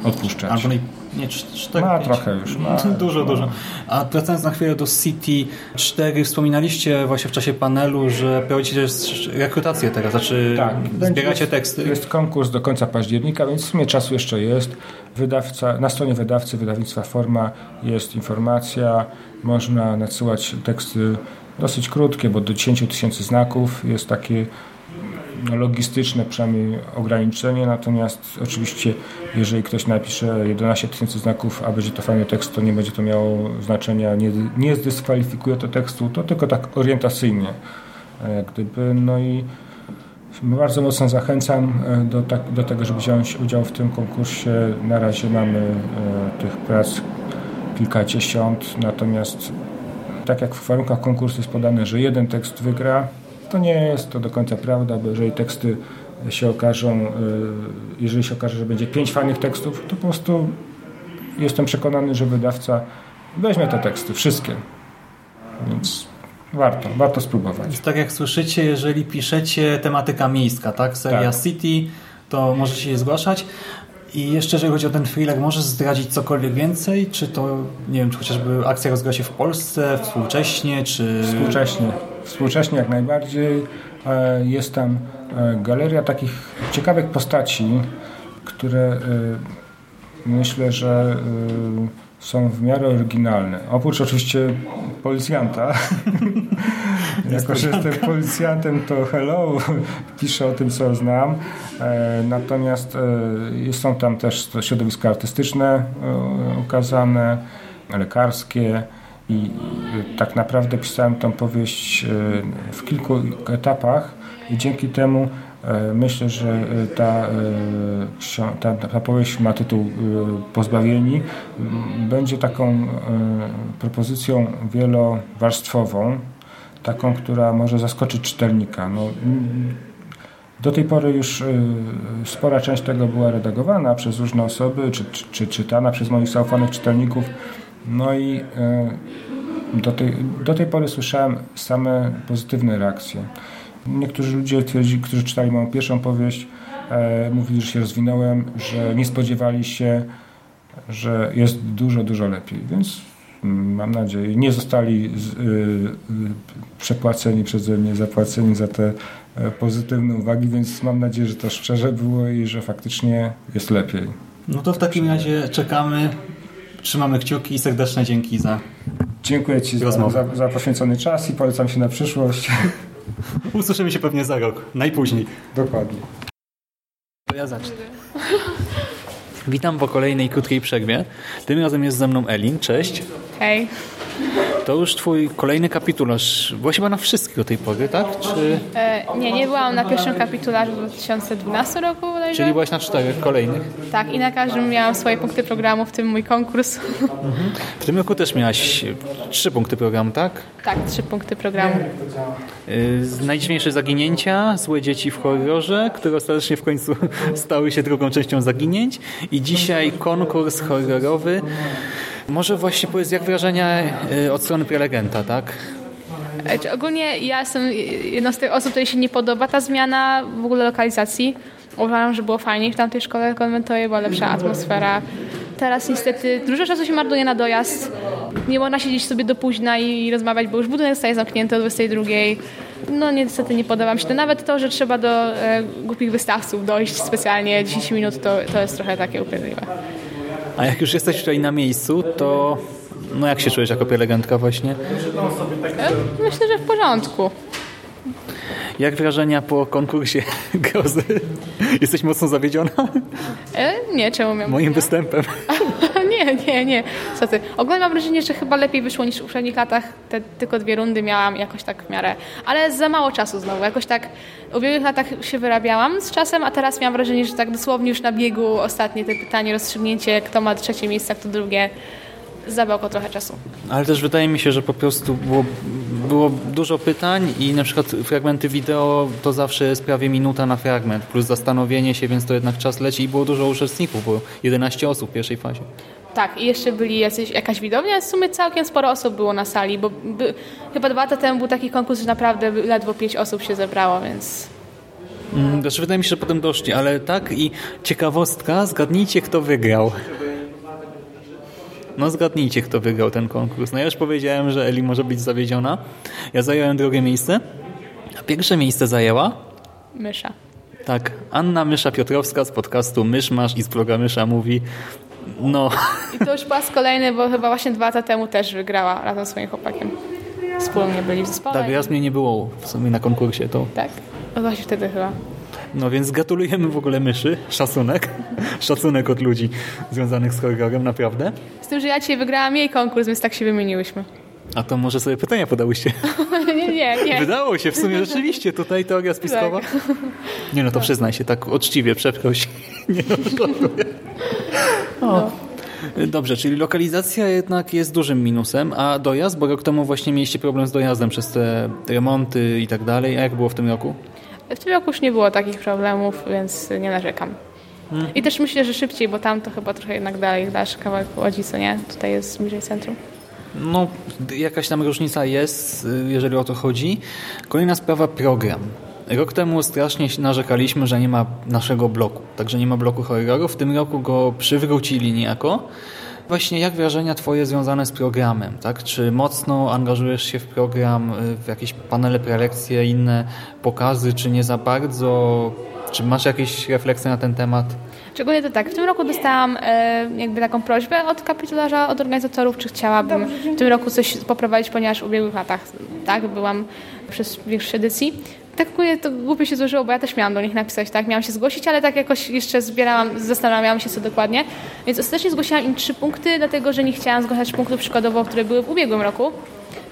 odpuszczać.
Albo nie, 4,
Ma 5. trochę już. Ma, [LAUGHS]
dużo, ma. dużo. A wracając na chwilę do City 4, wspominaliście właśnie w czasie panelu, że prowadzicie rekrutację teraz, znaczy tak, zbieracie teksty.
Jest konkurs do końca października, więc w sumie czasu jeszcze jest. Wydawca, na stronie wydawcy wydawnictwa Forma jest informacja, można nadsyłać teksty dosyć krótkie, bo do 10 tysięcy znaków jest takie logistyczne przynajmniej ograniczenie, natomiast oczywiście jeżeli ktoś napisze 11 tysięcy znaków, a będzie to fajny tekst, to nie będzie to miało znaczenia, nie, nie zdyskwalifikuje to tekstu, to tylko tak orientacyjnie jak gdyby, no i bardzo mocno zachęcam e, do, tak, do tego, żeby wziąć udział w tym konkursie. Na razie mamy e, tych prac kilkadziesiąt, natomiast tak jak w warunkach konkursu jest podane, że jeden tekst wygra, to nie jest to do końca prawda, bo jeżeli teksty się okażą, y, jeżeli się okaże, że będzie pięć fajnych tekstów, to po prostu jestem przekonany, że wydawca weźmie te teksty, wszystkie. Więc warto, warto spróbować.
Tak jak słyszycie, jeżeli piszecie tematyka miejska, tak? Seria tak. City, to możecie się zgłaszać. I jeszcze jeżeli chodzi o ten thriller, możesz zdradzić cokolwiek więcej? Czy to, nie wiem, czy chociażby akcja rozgrywa się w Polsce, współcześnie, czy...
Współcześnie. Współcześnie jak najbardziej. E, jest tam e, galeria takich ciekawych postaci, które e, myślę, że są w miarę oryginalne. Oprócz oczywiście policjanta. [LAUGHS] jako, że jestem policjantem, to hello, piszę o tym, co znam. E, natomiast e, są tam też środowiska artystyczne e, ukazane, lekarskie. I tak naprawdę pisałem tą powieść w kilku etapach i dzięki temu myślę, że ta, ta, ta powieść ma tytuł Pozbawieni. Będzie taką propozycją wielowarstwową, taką, która może zaskoczyć czytelnika. No, do tej pory już spora część tego była redagowana przez różne osoby, czy, czy, czy czytana przez moich zaufanych czytelników. No i do tej, do tej pory słyszałem same pozytywne reakcje. Niektórzy ludzie, twierdzi, którzy czytali moją pierwszą powieść, e, mówili, że się rozwinąłem, że nie spodziewali się, że jest dużo, dużo lepiej. Więc mam nadzieję, nie zostali z, y, y, przepłaceni przeze mnie, zapłaceni za te e, pozytywne uwagi, więc mam nadzieję, że to szczerze było i że faktycznie jest lepiej.
No to w takim razie czekamy, trzymamy kciuki i serdeczne dzięki za
Dziękuję Ci za, za, za poświęcony czas i polecam się na przyszłość. [LAUGHS] [LAUGHS]
Usłyszymy się pewnie za rok, najpóźniej.
Dokładnie.
To ja zacznę. Witam po kolejnej krótkiej przerwie. Tym razem jest ze mną Elin. Cześć.
Hej.
To już twój kolejny kapitularz. Byłaś chyba na wszystkich do tej pory, tak? Czy...
E, nie, nie byłam na pierwszym kapitularzu w 2012 roku bodajże.
Czyli byłaś na czterech kolejnych?
Tak, i na każdym miałam swoje punkty programu, w tym mój konkurs.
Mhm. W tym roku też miałaś trzy punkty programu, tak?
Tak, trzy punkty programu.
Y, najdziwniejsze zaginięcia, złe dzieci w horrorze, które ostatecznie w końcu [LAUGHS] stały się drugą częścią zaginięć i dzisiaj konkurs horrorowy może właśnie powiedz, jak wrażenia y, od strony prelegenta, tak?
Ogólnie ja jestem jedną z tych osób, której się nie podoba ta zmiana w ogóle lokalizacji. Uważam, że było fajniej w tamtej szkole konwentowej, była lepsza atmosfera. Teraz niestety dużo czasu się marnuje na dojazd. Nie można siedzieć sobie do późna i rozmawiać, bo już budynek zostaje zamknięty o 22. No niestety nie podoba mi się to. Nawet to, że trzeba do e, głupich wystawców dojść specjalnie 10 minut, to, to jest trochę takie upierdliwe.
A jak już jesteś tutaj na miejscu, to no jak się czujesz jako prelegentka właśnie?
Myślę, że w porządku.
Jak wrażenia po konkursie [LAUGHS] grozy? Jesteś mocno zawiedziona?
E, nie, czemu miałam?
Moim występem. [LAUGHS]
nie, nie, nie. Co ty? Ogólnie mam wrażenie, że chyba lepiej wyszło niż w poprzednich latach. Te tylko dwie rundy miałam jakoś tak w miarę. Ale za mało czasu znowu. Jakoś tak w ubiegłych latach się wyrabiałam z czasem, a teraz miałam wrażenie, że tak dosłownie już na biegu ostatnie te pytanie, rozstrzygnięcie, kto ma trzecie miejsce, kto drugie zabrakło trochę czasu.
Ale też wydaje mi się, że po prostu było, było dużo pytań i na przykład fragmenty wideo to zawsze jest prawie minuta na fragment, plus zastanowienie się, więc to jednak czas leci i było dużo uczestników, było 11 osób w pierwszej fazie.
Tak, i jeszcze byli jacyś, jakaś widownia, w sumie całkiem sporo osób było na sali, bo by, chyba dwa lata temu był taki konkurs, że naprawdę ledwo pięć osób się zebrało, więc...
Mm, znaczy wydaje mi się, że potem doszli, ale tak i ciekawostka, zgadnijcie kto wygrał. No zgadnijcie, kto wygrał ten konkurs. No ja już powiedziałem, że Eli może być zawiedziona. Ja zająłem drugie miejsce, a pierwsze miejsce zajęła...
Mysza.
Tak, Anna Mysza Piotrowska z podcastu Myszmasz i z bloga Mysza mówi no.
I to już po raz kolejny, bo chyba właśnie dwa lata temu też wygrała razem z swoim chłopakiem. Wspólnie byli w zespole.
Tak, raz mnie nie było w sumie na konkursie. to.
Tak, no właśnie wtedy chyba.
No więc gratulujemy w ogóle myszy. Szacunek. Szacunek od ludzi związanych z horrorem, naprawdę.
Z tym, że ja dzisiaj wygrałam jej konkurs, więc tak się wymieniłyśmy.
A to może sobie pytania podałyście? [LAUGHS]
nie, nie, nie.
Wydało się, w sumie [LAUGHS] rzeczywiście, tutaj teoria spiskowa. Tak. Nie no, to przyznaj się tak uczciwie, przeproś. [LAUGHS] Nie no. No. Dobrze, czyli lokalizacja jednak jest dużym minusem, a dojazd, bo rok temu właśnie mieliście problem z dojazdem przez te remonty i tak dalej, a jak było w tym roku?
W tym roku już nie było takich problemów, więc nie narzekam. I też myślę, że szybciej, bo tam to chyba trochę jednak dalej, dalszy kawałek Łodzi, co nie? Tutaj jest bliżej centrum.
No, jakaś tam różnica jest, jeżeli o to chodzi. Kolejna sprawa, program. Rok temu strasznie narzekaliśmy, że nie ma naszego bloku, także nie ma bloku horroru. W tym roku go przywrócili niejako. Właśnie jak wrażenia Twoje związane z programem? Tak? Czy mocno angażujesz się w program, w jakieś panele, prelekcje, inne pokazy, czy nie za bardzo? Czy masz jakieś refleksje na ten temat?
Szczególnie to tak, w tym roku dostałam e, jakby taką prośbę od kapitularza, od organizatorów, czy chciałabym w tym roku coś poprowadzić, ponieważ w ubiegłych latach tak, byłam przez większość edycji. Tak ogólnie to głupio się złożyło, bo ja też miałam do nich napisać, tak, miałam się zgłosić, ale tak jakoś jeszcze zbierałam, zastanawiałam się co dokładnie. Więc ostatecznie zgłosiłam im trzy punkty, dlatego że nie chciałam zgłaszać punktów przykładowo, które były w ubiegłym roku.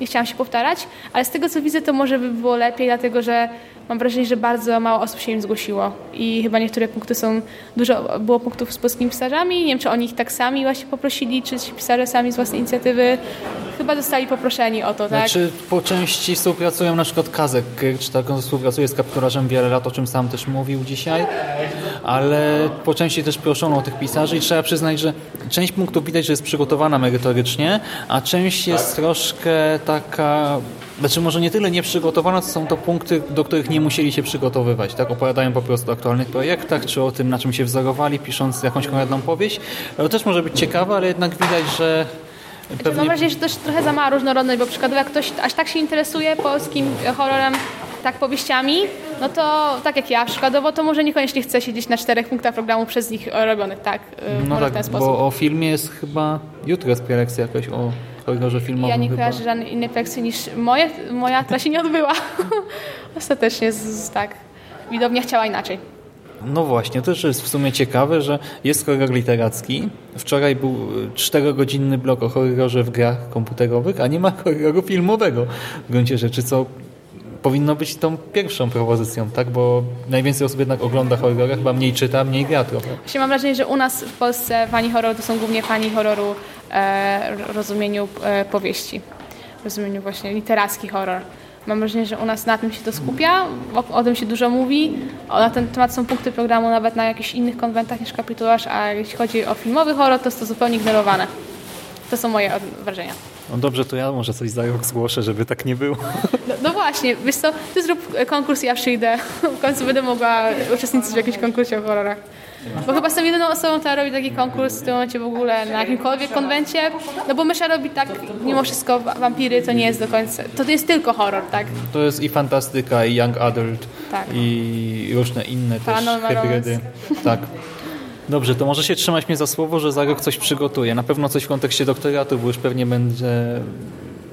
Nie chciałam się powtarzać, ale z tego co widzę, to może by było lepiej, dlatego że mam wrażenie, że bardzo mało osób się im zgłosiło i chyba niektóre punkty są, dużo było punktów z polskimi pisarzami, nie wiem czy oni ich tak sami właśnie poprosili, czy ci pisarze sami z własnej inicjatywy, chyba zostali poproszeni o to, tak?
Znaczy po części współpracują na przykład Kazek Kirch, tak, on współpracuje z kapitularzem wiele lat, o czym sam też mówił dzisiaj, ale po części też proszono o tych pisarzy i trzeba przyznać, że część punktów widać, że jest przygotowana merytorycznie, a część jest troszkę taka znaczy może nie tyle nieprzygotowana, to są to punkty, do których nie musieli się przygotowywać. Tak opowiadają po prostu o aktualnych projektach, czy o tym, na czym się wzorowali, pisząc jakąś konkretną powieść. To też może być ciekawe, ale jednak widać, że
Znaczy,
pewnie...
Mam wrażenie, że też trochę za mała różnorodność, bo przykładowo jak ktoś aż tak się interesuje polskim horrorem, tak powieściami, no to tak jak ja przykładowo, to może niekoniecznie chce siedzieć na czterech punktach programu przez nich robionych, tak,
No
może
tak,
w ten sposób.
bo o filmie jest chyba jutro jest prelekcja jakaś o horrorze filmowym
Ja nie
chyba.
kojarzę żadnej innej lekcji niż moje, moja, która się nie odbyła. [LAUGHS] Ostatecznie, z, tak. Widownia chciała inaczej.
No właśnie, to też jest w sumie ciekawe, że jest horror literacki. Wczoraj był y, czterogodzinny blok o horrorze w grach komputerowych, a nie ma horroru filmowego w gruncie rzeczy, co powinno być tą pierwszą propozycją, tak? Bo najwięcej osób jednak ogląda horrory, chyba mniej czyta, mniej gra trochę.
Właśnie mam wrażenie, że u nas w Polsce fani horroru to są głównie fani horroru e, rozumieniu e, powieści. Rozumieniu właśnie literacki horror. Mam wrażenie, że u nas na tym się to skupia, o, o tym się dużo mówi. O, na ten temat są punkty programu nawet na jakichś innych konwentach niż kapitularz, a jeśli chodzi o filmowy horror, to jest to zupełnie ignorowane. To są moje wrażenia.
No dobrze, to ja może coś za rok zgłoszę, żeby tak nie było.
No, no właśnie, wiesz co, ty zrób konkurs, ja przyjdę. W końcu będę mogła uczestniczyć w jakimś konkursie o horrorach. Bo chyba jestem jedyną osobą, która robi taki konkurs w tym momencie w ogóle na jakimkolwiek konwencie. No bo Mysza robi tak, mimo wszystko wa- wampiry to nie jest do końca, to jest tylko horror, tak?
To jest i fantastyka, i young adult,
Tak.
i różne inne też hybrydy. Tak. Dobrze, to może się trzymać mnie za słowo, że za rok coś przygotuję. Na pewno coś w kontekście doktoratu, bo już pewnie będzie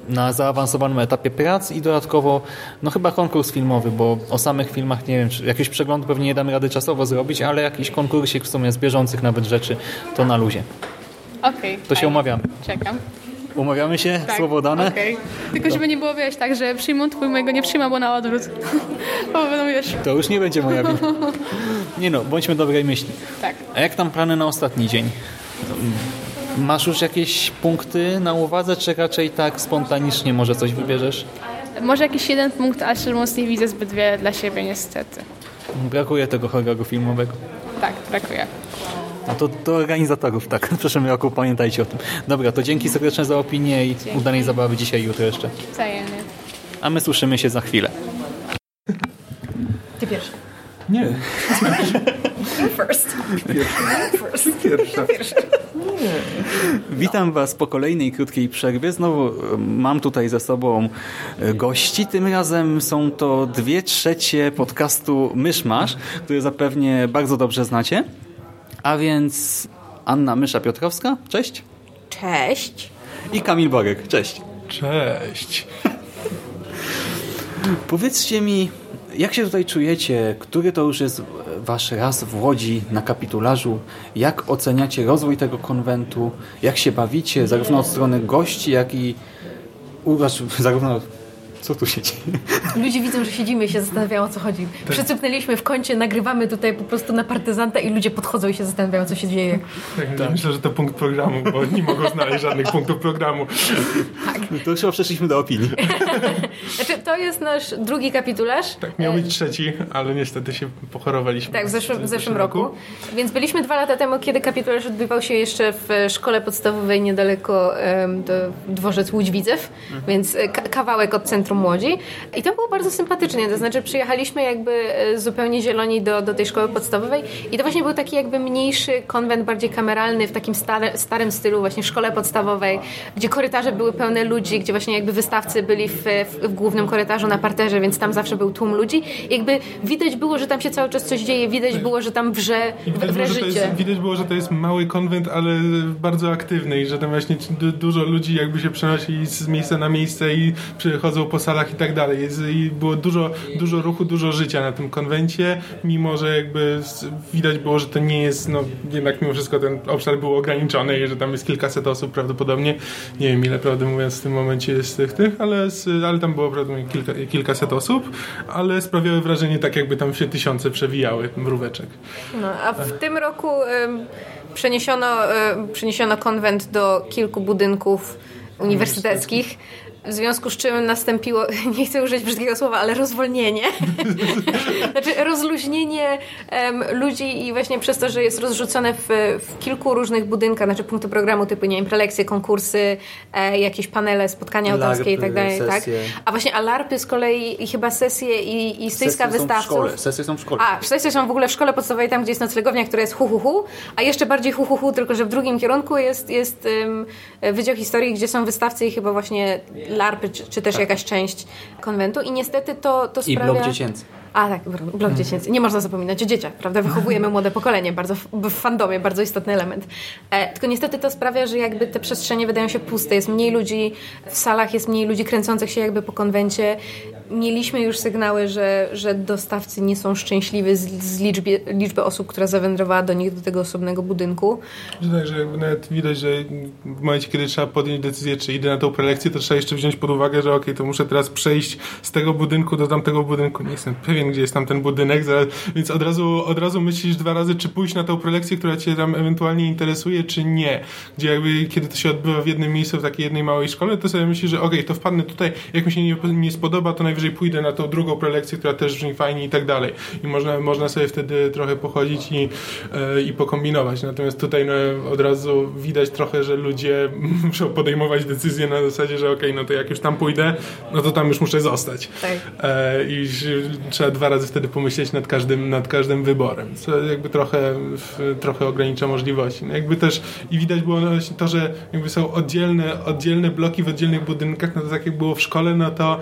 na zaawansowanym etapie prac i dodatkowo, no chyba konkurs filmowy, bo o samych filmach nie wiem, czy jakiś przegląd pewnie nie damy rady czasowo zrobić, ale jakiś konkursik w sumie z bieżących nawet rzeczy to na luzie.
Okej.
To się
fajnie.
umawiamy.
Czekam.
Umawiamy się?
Tak,
Słowo dane?
Okej. Tylko żeby nie było, wiesz, tak, że przyjmą twój, mojego nie przyjmą, bo na odwrót. [LAUGHS] bo będą, wiesz,
To już nie będzie moja wina. [LAUGHS] Nie no, bądźmy dobrej myśli.
tak.
A jak tam plany na ostatni dzień? Masz już jakieś punkty na uwadze, czy raczej tak spontanicznie może coś wybierzesz?
Może jakiś jeden punkt, ale szczerze mówiąc nie widzę zbyt wiele dla siebie niestety.
Brakuje tego horroru filmowego.
Tak, brakuje.
No to do organizatorów, tak. [LAUGHS] W przyszłym roku pamiętajcie o tym. Dobra, to dzięki serdeczne za opinię i udanej zabawy dzisiaj i jutro jeszcze.
Wzajemnie.
A my słyszymy się za chwilę.
Ty pierwszy.
Nie,
You [LAUGHS] first.
pierwsza.
Witam Was po kolejnej krótkiej przerwie. Znowu e, mam tutaj ze sobą e, gości. Tym razem są to dwie trzecie podcastu Myszmasz, który zapewnie bardzo dobrze znacie. A więc Anna Mysza-Piotrowska, cześć.
Cześć.
I Kamil Borek, cześć.
Cześć. [LAUGHS]
Powiedzcie mi, jak się tutaj czujecie? Który to już jest wasz raz w Łodzi na kapitularzu? Jak oceniacie rozwój tego konwentu? Jak się bawicie, zarówno od strony gości, jak i uważ, [LAUGHS] zarówno... Co tu się dzieje?
Ludzie widzą, że siedzimy i się zastanawiają o co chodzi. Przycupnęliśmy w kącie, nagrywamy tutaj po prostu na partyzanta i ludzie podchodzą i się zastanawiają co się dzieje.
Tak, Myślę, że to punkt programu, bo nie mogą znaleźć żadnych punktów programu.
To już chyba przeszliśmy do opinii. [LAUGHS]
Znaczy, to jest nasz drugi kapitularz.
Tak, miał być trzeci, ale niestety się pochorowaliśmy.
Tak, w zeszłym, w zeszłym roku. Więc byliśmy dwa lata temu, kiedy kapitularz odbywał się jeszcze w szkole podstawowej niedaleko do dworzec Łódź-Widzew, więc e, ka- kawałek od centrum Łodzi. I to było bardzo sympatycznie, to znaczy przyjechaliśmy jakby e, zupełnie zieloni do, do tej szkoły podstawowej i to właśnie był taki jakby mniejszy konwent, bardziej kameralny, w takim stare, starym stylu właśnie w szkole podstawowej, gdzie korytarze były pełne ludzi, gdzie właśnie jakby wystawcy byli w w, w głównym korytarzu na parterze, więc tam zawsze był tłum ludzi. Jakby widać było, że tam się cały czas coś dzieje, widać było, że tam wrze,
Widać było, to
życie.
jest, widać było, że to jest mały konwent, ale bardzo aktywny i że tam właśnie du- dużo ludzi jakby się przenosi z miejsca na miejsce i przychodzą po salach i tak dalej. Jest, I było dużo, dużo ruchu, dużo życia na tym konwencie, mimo że jakby widać było, że to nie jest, no jednak mimo wszystko ten obszar był ograniczony i że tam jest kilkaset osób prawdopodobnie. Nie wiem ile prawdę mówiąc w tym momencie jest tych, tych ale, ale tam było prawdopodobnie kilka, kilkaset osób, ale sprawiały wrażenie tak jakby tam się tysiące przewijały mróweczek.
No, a w tym roku przeniesiono, em, przeniesiono konwent do kilku budynków uniwersyteckich. W związku z czym nastąpiło, [LAUGHS] nie chcę użyć brzydkiego słowa, ale rozwolnienie. [LAUGHS] znaczy rozluźnienie em, ludzi i właśnie przez to, że jest rozrzucone w, w kilku różnych budynkach, znaczy punkty programu typu, nie wiem, prelekcje, konkursy, e, jakieś panele, spotkania autorskie i tak dalej. Tak? A właśnie alarpy z kolei i chyba sesje i, i styjska
Sesje są w
wystawców.
szkole. Sesje są w szkole.
A, sesje są w ogóle w szkole podstawowej, tam gdzie jest noclegownia, która jest hu hu hu, a jeszcze bardziej hu hu hu, tylko że w drugim kierunku jest, jest ym, Wydział Historii, gdzie są wystawcy i chyba właśnie larpy, czy, czy też jakaś część konwentu i niestety to, to
I
sprawia...
blok dziecięcy.
A tak, blok blok dziecięcy. Nie można zapominać o dzieciach, prawda? Wychowujemy młode pokolenie, bardzo w, w fandomie, bardzo istotny element. E, tylko niestety to sprawia, że jakby te przestrzenie wydają się puste. Jest mniej ludzi w salach, jest mniej ludzi kręcących się jakby po konwencie. Mieliśmy już sygnały, że, że dostawcy nie są szczęśliwi z, z liczbie, liczby osób, która zawędrowała do nich do tego osobnego budynku.
Że tak, że nawet widać, że w momencie, kiedy trzeba podjąć decyzję, czy idę na tą prelekcję, to trzeba jeszcze wziąć pod uwagę, że okej, to muszę teraz przejść z tego budynku do tamtego budynku. Nie jestem pewien, gdzie jest tam ten budynek, więc od razu, od razu myślisz dwa razy, czy pójść na tą prelekcję, która cię tam ewentualnie interesuje, czy nie. Gdzie jakby, kiedy to się odbywa w jednym miejscu, w takiej jednej małej szkole, to sobie myślisz, że okej, to wpadnę tutaj, jak mi się nie, nie spodoba, to najwyżej pójdę na tą drugą prelekcję, która też brzmi fajnie i tak dalej. I można, można sobie wtedy trochę pochodzić i, e, i pokombinować. Natomiast tutaj no, od razu widać trochę, że ludzie [LAUGHS] muszą podejmować decyzje na zasadzie, że okej, no to jak już tam pójdę, no to tam już muszę zostać.
Tak.
E, I trzeba dwa razy wtedy pomyśleć nad każdym, nad każdym wyborem, co jakby trochę, trochę ogranicza możliwości. No jakby też i widać było no to, że jakby są oddzielne, oddzielne bloki w oddzielnych budynkach, no to tak jak było w szkole, no to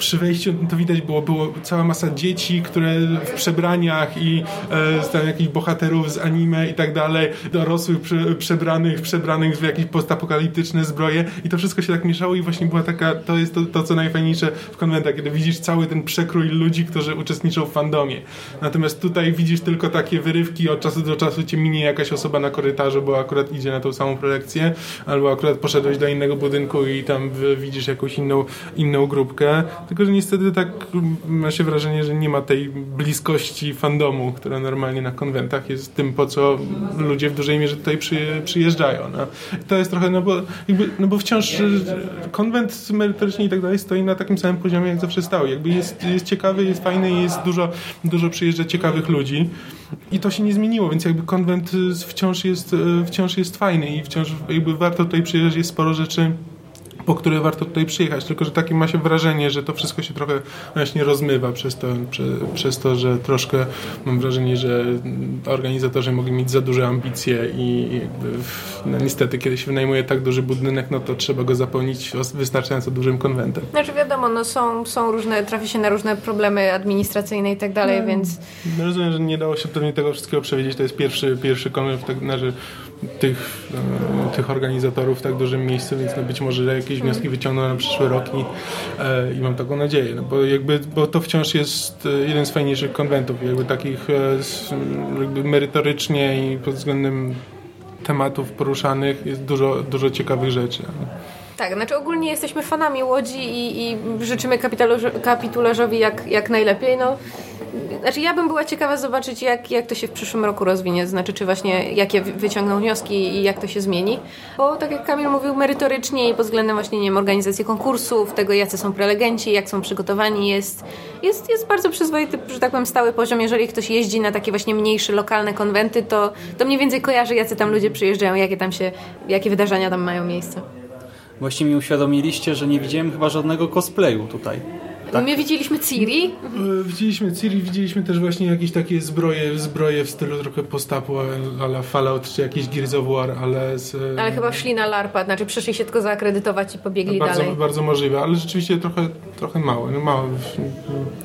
przy wejściu to widać było, było cała masa dzieci, które w przebraniach i e, tam jakichś bohaterów z anime i tak dalej, dorosłych prze, przebranych, przebranych w jakieś postapokaliptyczne zbroje i to wszystko się tak mieszało i właśnie była taka, to jest to, to co najfajniejsze w konwentach, kiedy widzisz cały ten przekrój ludzi, którzy uczestniczą w fandomie. Natomiast tutaj widzisz tylko takie wyrywki, od czasu do czasu cię minie jakaś osoba na korytarzu, bo akurat idzie na tą samą prelekcję, albo akurat poszedłeś do innego budynku i tam widzisz jakąś inną, inną grupkę. Tylko, że niestety tak ma się wrażenie, że nie ma tej bliskości fandomu, która normalnie na konwentach jest tym, po co ludzie w dużej mierze tutaj przy, przyjeżdżają. No. To jest trochę, no bo, jakby, no bo wciąż konwent merytorycznie i tak dalej stoi na takim samym poziomie, jak zawsze stał. Jakby jest, jest ciekawy, jest fajny i jest dużo, dużo przyjeżdża ciekawych ludzi. I to się nie zmieniło, więc jakby konwent wciąż jest, wciąż jest fajny i wciąż jakby warto tutaj przyjeżdżać, jest sporo rzeczy po które warto tutaj przyjechać, tylko że takie ma się wrażenie, że to wszystko się trochę właśnie rozmywa przez to, prze, przez to że troszkę mam wrażenie, że organizatorzy mogli mieć za duże ambicje i w, no niestety, kiedy się wynajmuje tak duży budynek, no to trzeba go zapełnić wystarczająco dużym konwentem.
Znaczy wiadomo, no są, są różne, trafi się na różne problemy administracyjne i tak dalej, więc
No rozumiem, że nie dało się pewnie tego wszystkiego przewidzieć. To jest pierwszy, pierwszy konwent tak, znaczy, tych, e, tych organizatorów tak dużym miejscu, więc no być może że jakieś wnioski wyciągną na przyszły rok i, e, i mam taką nadzieję. No bo, jakby, bo to wciąż jest e, jeden z fajniejszych konwentów, jakby takich jakby merytorycznie i pod względem tematów poruszanych jest dużo, dużo ciekawych rzeczy.
Tak, znaczy ogólnie jesteśmy fanami Łodzi i, i życzymy kapitularz- kapitularzowi jak, jak najlepiej, no. Znaczy ja bym była ciekawa zobaczyć jak, jak to się w przyszłym roku rozwinie, znaczy czy właśnie jakie wy- wyciągną wnioski i jak to się zmieni, bo tak jak Kamil mówił merytorycznie i pod względem właśnie, nie wiem, organizacji konkursów, tego jacy są prelegenci, jak są przygotowani, jest, jest, jest bardzo przyzwoity, że tak powiem, stały poziom. Jeżeli ktoś jeździ na takie właśnie mniejsze, lokalne konwenty, to, to mniej więcej kojarzy, jacy tam ludzie przyjeżdżają, jakie tam się, jakie wydarzenia tam mają miejsce.
Właśnie mi uświadomiliście, że nie widziałem chyba żadnego cosplayu tutaj.
Tak. My widzieliśmy Ciri.
E, widzieliśmy Ciri, widzieliśmy też właśnie jakieś takie zbroje, zbroje w stylu trochę postapu, ale Fallout czy jakiś Gears of War, ale z...
E, ale chyba szli na LARPA, znaczy przyszli się tylko zaakredytować i pobiegli
bardzo,
dalej.
Bardzo możliwe, ale rzeczywiście trochę, trochę małe. No małe.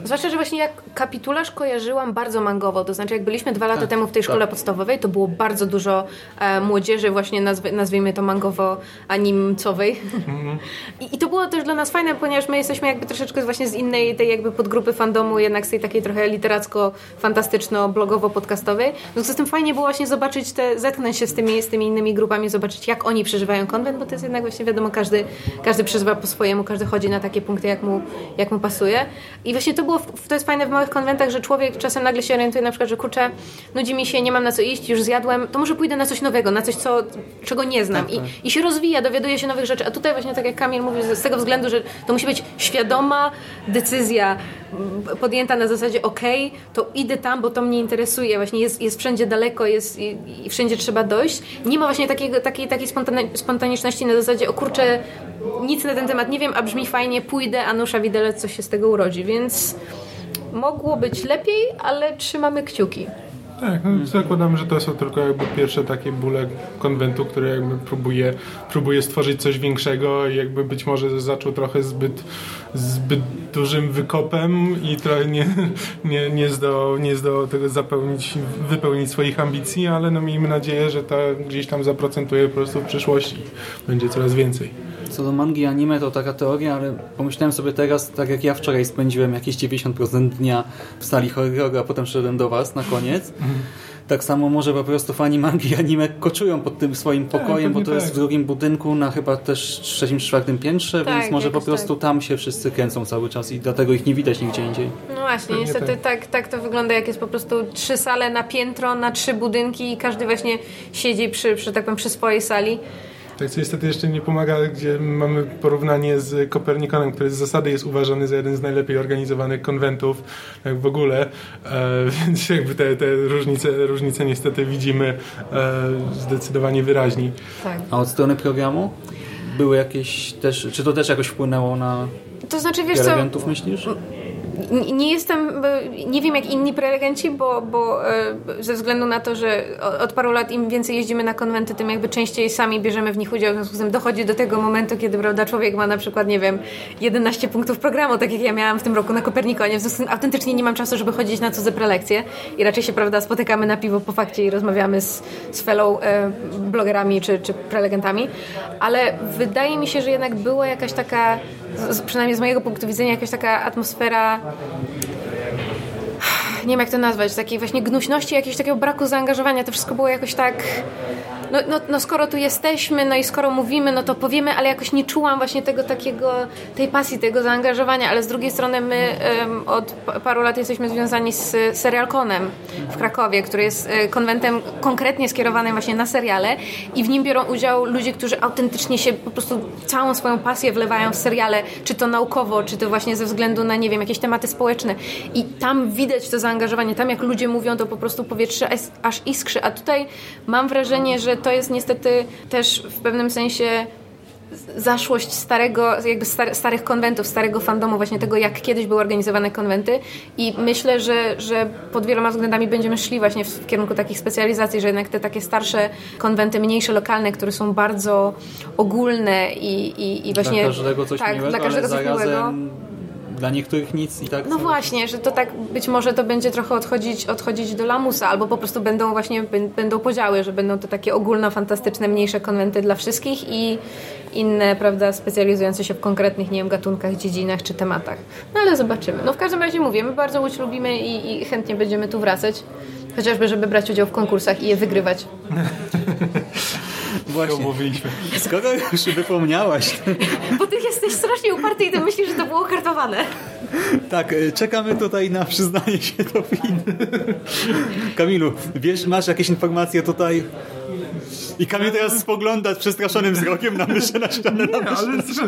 Zwłaszcza, że właśnie jak kapitularz kojarzyłam bardzo mangowo, to znaczy jak byliśmy dwa lata tak, temu w tej szkole tak. podstawowej, to było bardzo dużo e, młodzieży właśnie nazwijmy to mangowo animcowej. Mm -hmm. I, I to było też dla nas fajne, ponieważ my jesteśmy jakby troszeczkę właśnie z innej tej jakby podgrupy fandomu, jednak z tej takiej trochę literacko-fantastyczno-blogowo-podcastowej. W związku z tym fajnie było właśnie zobaczyć te, zetknąć się z tymi, z tymi innymi grupami, zobaczyć jak oni przeżywają konwent, bo to jest jednak właśnie wiadomo, każdy, każdy przeżywa po swojemu, każdy chodzi na takie punkty, jak mu, jak mu pasuje. I właśnie to było, to jest fajne w małych konwentach, że człowiek czasem nagle się orientuje na przykład, że kurczę, nudzi mi się, nie mam na co iść, już zjadłem, to może pójdę na coś nowego, na coś, co, czego nie znam. Tak, tak. I, I się rozwija, dowiaduje się nowych rzeczy. A tutaj właśnie tak jak Kamil mówił, z tego względu, że to musi być świadoma decyzja podjęta na zasadzie ok, to idę tam, bo to mnie interesuje. Właśnie jest, jest wszędzie daleko, jest i, i wszędzie trzeba dojść. Nie ma właśnie takiego, takiej, takiej spontaniczności na zasadzie o kurczę, nic na ten temat nie wiem, a brzmi fajnie, pójdę, a nusza widelec coś się z tego urodzi, więc mogło być lepiej, ale trzymamy kciuki.
Tak, no, zakładamy, że to są tylko jakby pierwsze takie bóle konwentu, który jakby próbuje, próbuje stworzyć coś większego i jakby być może zaczął trochę zbyt, zbyt dużym wykopem i trochę nie, nie, nie, zdołał, nie zdołał tego zapełnić, wypełnić swoich ambicji, ale no miejmy nadzieję, że to gdzieś tam zaprocentuje po prostu w przyszłości. Będzie coraz więcej.
Co do mangi anime to taka teoria, ale pomyślałem sobie teraz, tak jak ja wczoraj spędziłem jakieś 90% dnia w sali horroru, a potem szedłem do Was na koniec. Tak samo może po prostu fani mangi i anime koczują pod tym swoim tak, pokojem, bo to jest w tak. drugim budynku na chyba też trzecim, czwartym piętrze, tak, więc może po prostu tak. tam się wszyscy kręcą cały czas i dlatego ich nie widać nigdzie indziej.
No właśnie, pewnie niestety tak. tak, to wygląda, jak jest po prostu trzy sale na piętro, na trzy budynki i każdy właśnie siedzi przy, przy, tak powiem, przy swojej sali.
Tak, co niestety jeszcze nie pomaga, gdzie mamy porównanie z Kopernikanem, który z zasady jest uważany za jeden z najlepiej organizowanych konwentów jak w ogóle, e, [LAUGHS] więc jakby te, te różnice, różnice niestety widzimy e, zdecydowanie wyraźniej.
Tak. A od strony programu były jakieś też, czy to też jakoś wpłynęło na
to znaczy, wiesz co,
myślisz?
Nie jestem, nie wiem jak inni prelegenci, bo, bo e, ze względu na to, że od paru lat im więcej jeździmy na konwenty, tym jakby częściej sami bierzemy w nich udział, w związku z tym dochodzi do tego momentu, kiedy prawda, człowiek ma na przykład, nie wiem, 11 punktów programu, tak jak ja miałam w tym roku na Kopernikonie, w związku z tym autentycznie nie mam czasu, żeby chodzić na cudze prelekcje i raczej się, prawda, spotykamy na piwo po fakcie i rozmawiamy z, z fellow e, blogerami czy, czy prelegentami, ale wydaje mi się, że jednak była jakaś taka przynajmniej z mojego punktu widzenia, jakaś taka atmosfera nie wiem jak to nazwać, takiej właśnie gnuśności, jakiegoś takiego braku zaangażowania. To wszystko było jakoś tak no, no, no skoro tu jesteśmy, no i skoro mówimy, no to powiemy, ale jakoś nie czułam właśnie tego takiego, tej pasji, tego zaangażowania, ale z drugiej strony my um, od paru lat jesteśmy związani z Serialkonem w Krakowie, który jest e, konwentem konkretnie skierowanym właśnie na seriale i w nim biorą udział ludzie, którzy autentycznie się po prostu całą swoją pasję wlewają w seriale, czy to naukowo, czy to właśnie ze względu na, nie wiem, jakieś tematy społeczne. I tam widać to zaangażowanie, tam jak ludzie mówią, to po prostu powietrze aż iskrzy, a tutaj mam wrażenie, że to jest niestety też w pewnym sensie zaszłość starego, jakby starych konwentów, starego fandomu, właśnie tego, jak kiedyś były organizowane konwenty. I myślę, że, że pod wieloma względami będziemy szli właśnie w kierunku takich specjalizacji, że jednak te takie starsze konwenty, mniejsze, lokalne, które są bardzo ogólne i, i, i właśnie...
Dla każdego coś tak, miłego, dla każdego coś miłego dla niektórych nic i tak.
No właśnie, że to tak być może to będzie trochę odchodzić, odchodzić do lamusa, albo po prostu będą właśnie będą podziały, że będą to takie ogólnofantastyczne, mniejsze konwenty dla wszystkich i inne, prawda, specjalizujące się w konkretnych, nie wiem, gatunkach, dziedzinach czy tematach. No ale zobaczymy. No w każdym razie mówię, my bardzo Łódź lubimy i, i chętnie będziemy tu wracać. Chociażby, żeby brać udział w konkursach i je wygrywać. [LAUGHS]
Właśnie. Mówiliśmy. Skoro już wypomniałaś.
Bo ty jesteś strasznie uparty i ty myślisz, że to było kartowane.
Tak, e, czekamy tutaj na przyznanie się do winy. Kamilu, wiesz, masz jakieś informacje tutaj I Kamil teraz spogląda przestraszonym wzrokiem na myszę na ścianę na
Nie, ale że,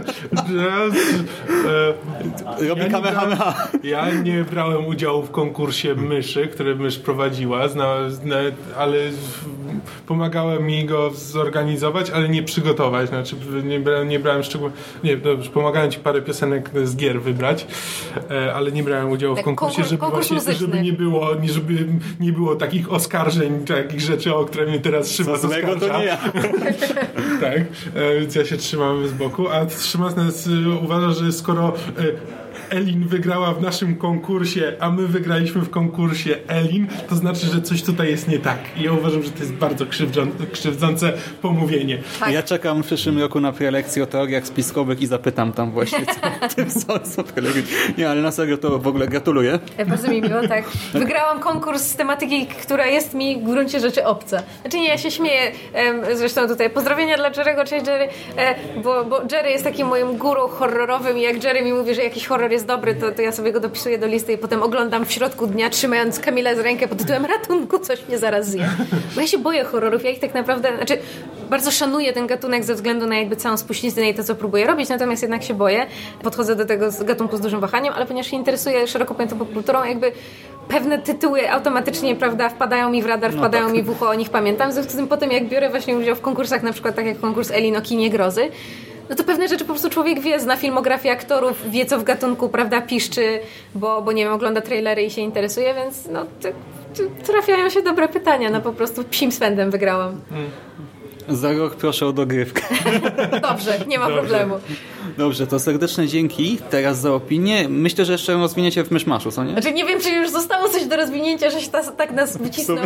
e,
Robi
ja nie
kamehameha.
Ja nie brałem udziału w konkursie myszy, który mysz prowadziła, zna, zna, ale pomagałem mi go zorganizować, ale nie przygotować. Znaczy, nie brałem, nie brałem szczegółów. Nie, dobrze, pomagałem ci parę piosenek z gier wybrać, e, ale nie brałem udziału w
Tak,
konkursie,
konkurs-
żeby
konkurs
właśnie, żeby nie było, nie, żeby nie było takich oskarżeń, takich rzeczy, o które mnie teraz Szymas
Co złego to
oskarża.
Nie ja. [LAUGHS]
Tak, e, więc ja się trzymam z boku, a Szymas nas uważa, że skoro e, Elin wygrała w naszym konkursie, a my wygraliśmy w konkursie Elin, to znaczy, że coś tutaj jest nie tak. I ja uważam, że to jest bardzo krzywdzące, pomówienie.
Ja czekam w przyszłym roku na prelekcję o teoriach spiskowych i zapytam tam właśnie, co [LAUGHS] tym są, są prelekcje. Nie, ale na serio to w ogóle gratuluję.
E, Bardzo mi miło, tak. Wygrałam konkurs z tematyki, która jest mi w gruncie rzeczy obca. Znaczy nie, ja się śmieję. Zresztą tutaj pozdrowienia dla Jerry'ego, cześć Jerry, e, bo, bo Jerry jest takim moim guru horrorowym i jak Jerry mi mówi, że jakiś horror jest dobry, to, to ja sobie go dopisuję do listy i potem oglądam w środku dnia, trzymając Kamilę z rękę pod tytułem ratunku, coś mnie zaraz zje. Bo ja się boję horrorów, ja ich tak naprawdę, znaczy bardzo szanuję ten gatunek ze względu na jakby całą spuściznę i to, co próbuję robić, natomiast jednak się boję. Podchodzę do tego z gatunku z dużym wahaniem, ale ponieważ się interesuję szeroko pojętą popkulturą, jakby pewne tytuły automatycznie, prawda, wpadają mi w radar, wpadają mi w ucho, o nich pamiętam. W związku z tym potem, jak biorę właśnie udział w konkursach, na przykład tak jak konkurs Elin o kinie grozy, no to pewne rzeczy po prostu człowiek wie, zna filmografię aktorów, wie co w gatunku, prawda, piszczy, bo, bo nie wiem, ogląda trailery i się interesuje, więc no trafiają się dobre pytania, no po prostu psim swędem wygrałam.
Za rok proszę o dogrywkę. [LAUGHS]
Dobrze, nie ma problemu.
Dobrze, to serdeczne dzięki teraz za opinię. Myślę, że jeszcze rozwiniecie w myszmaszu, co nie?
Znaczy nie wiem, czy już zostało coś do rozwinięcia, że się ta, tak nas wycisnął.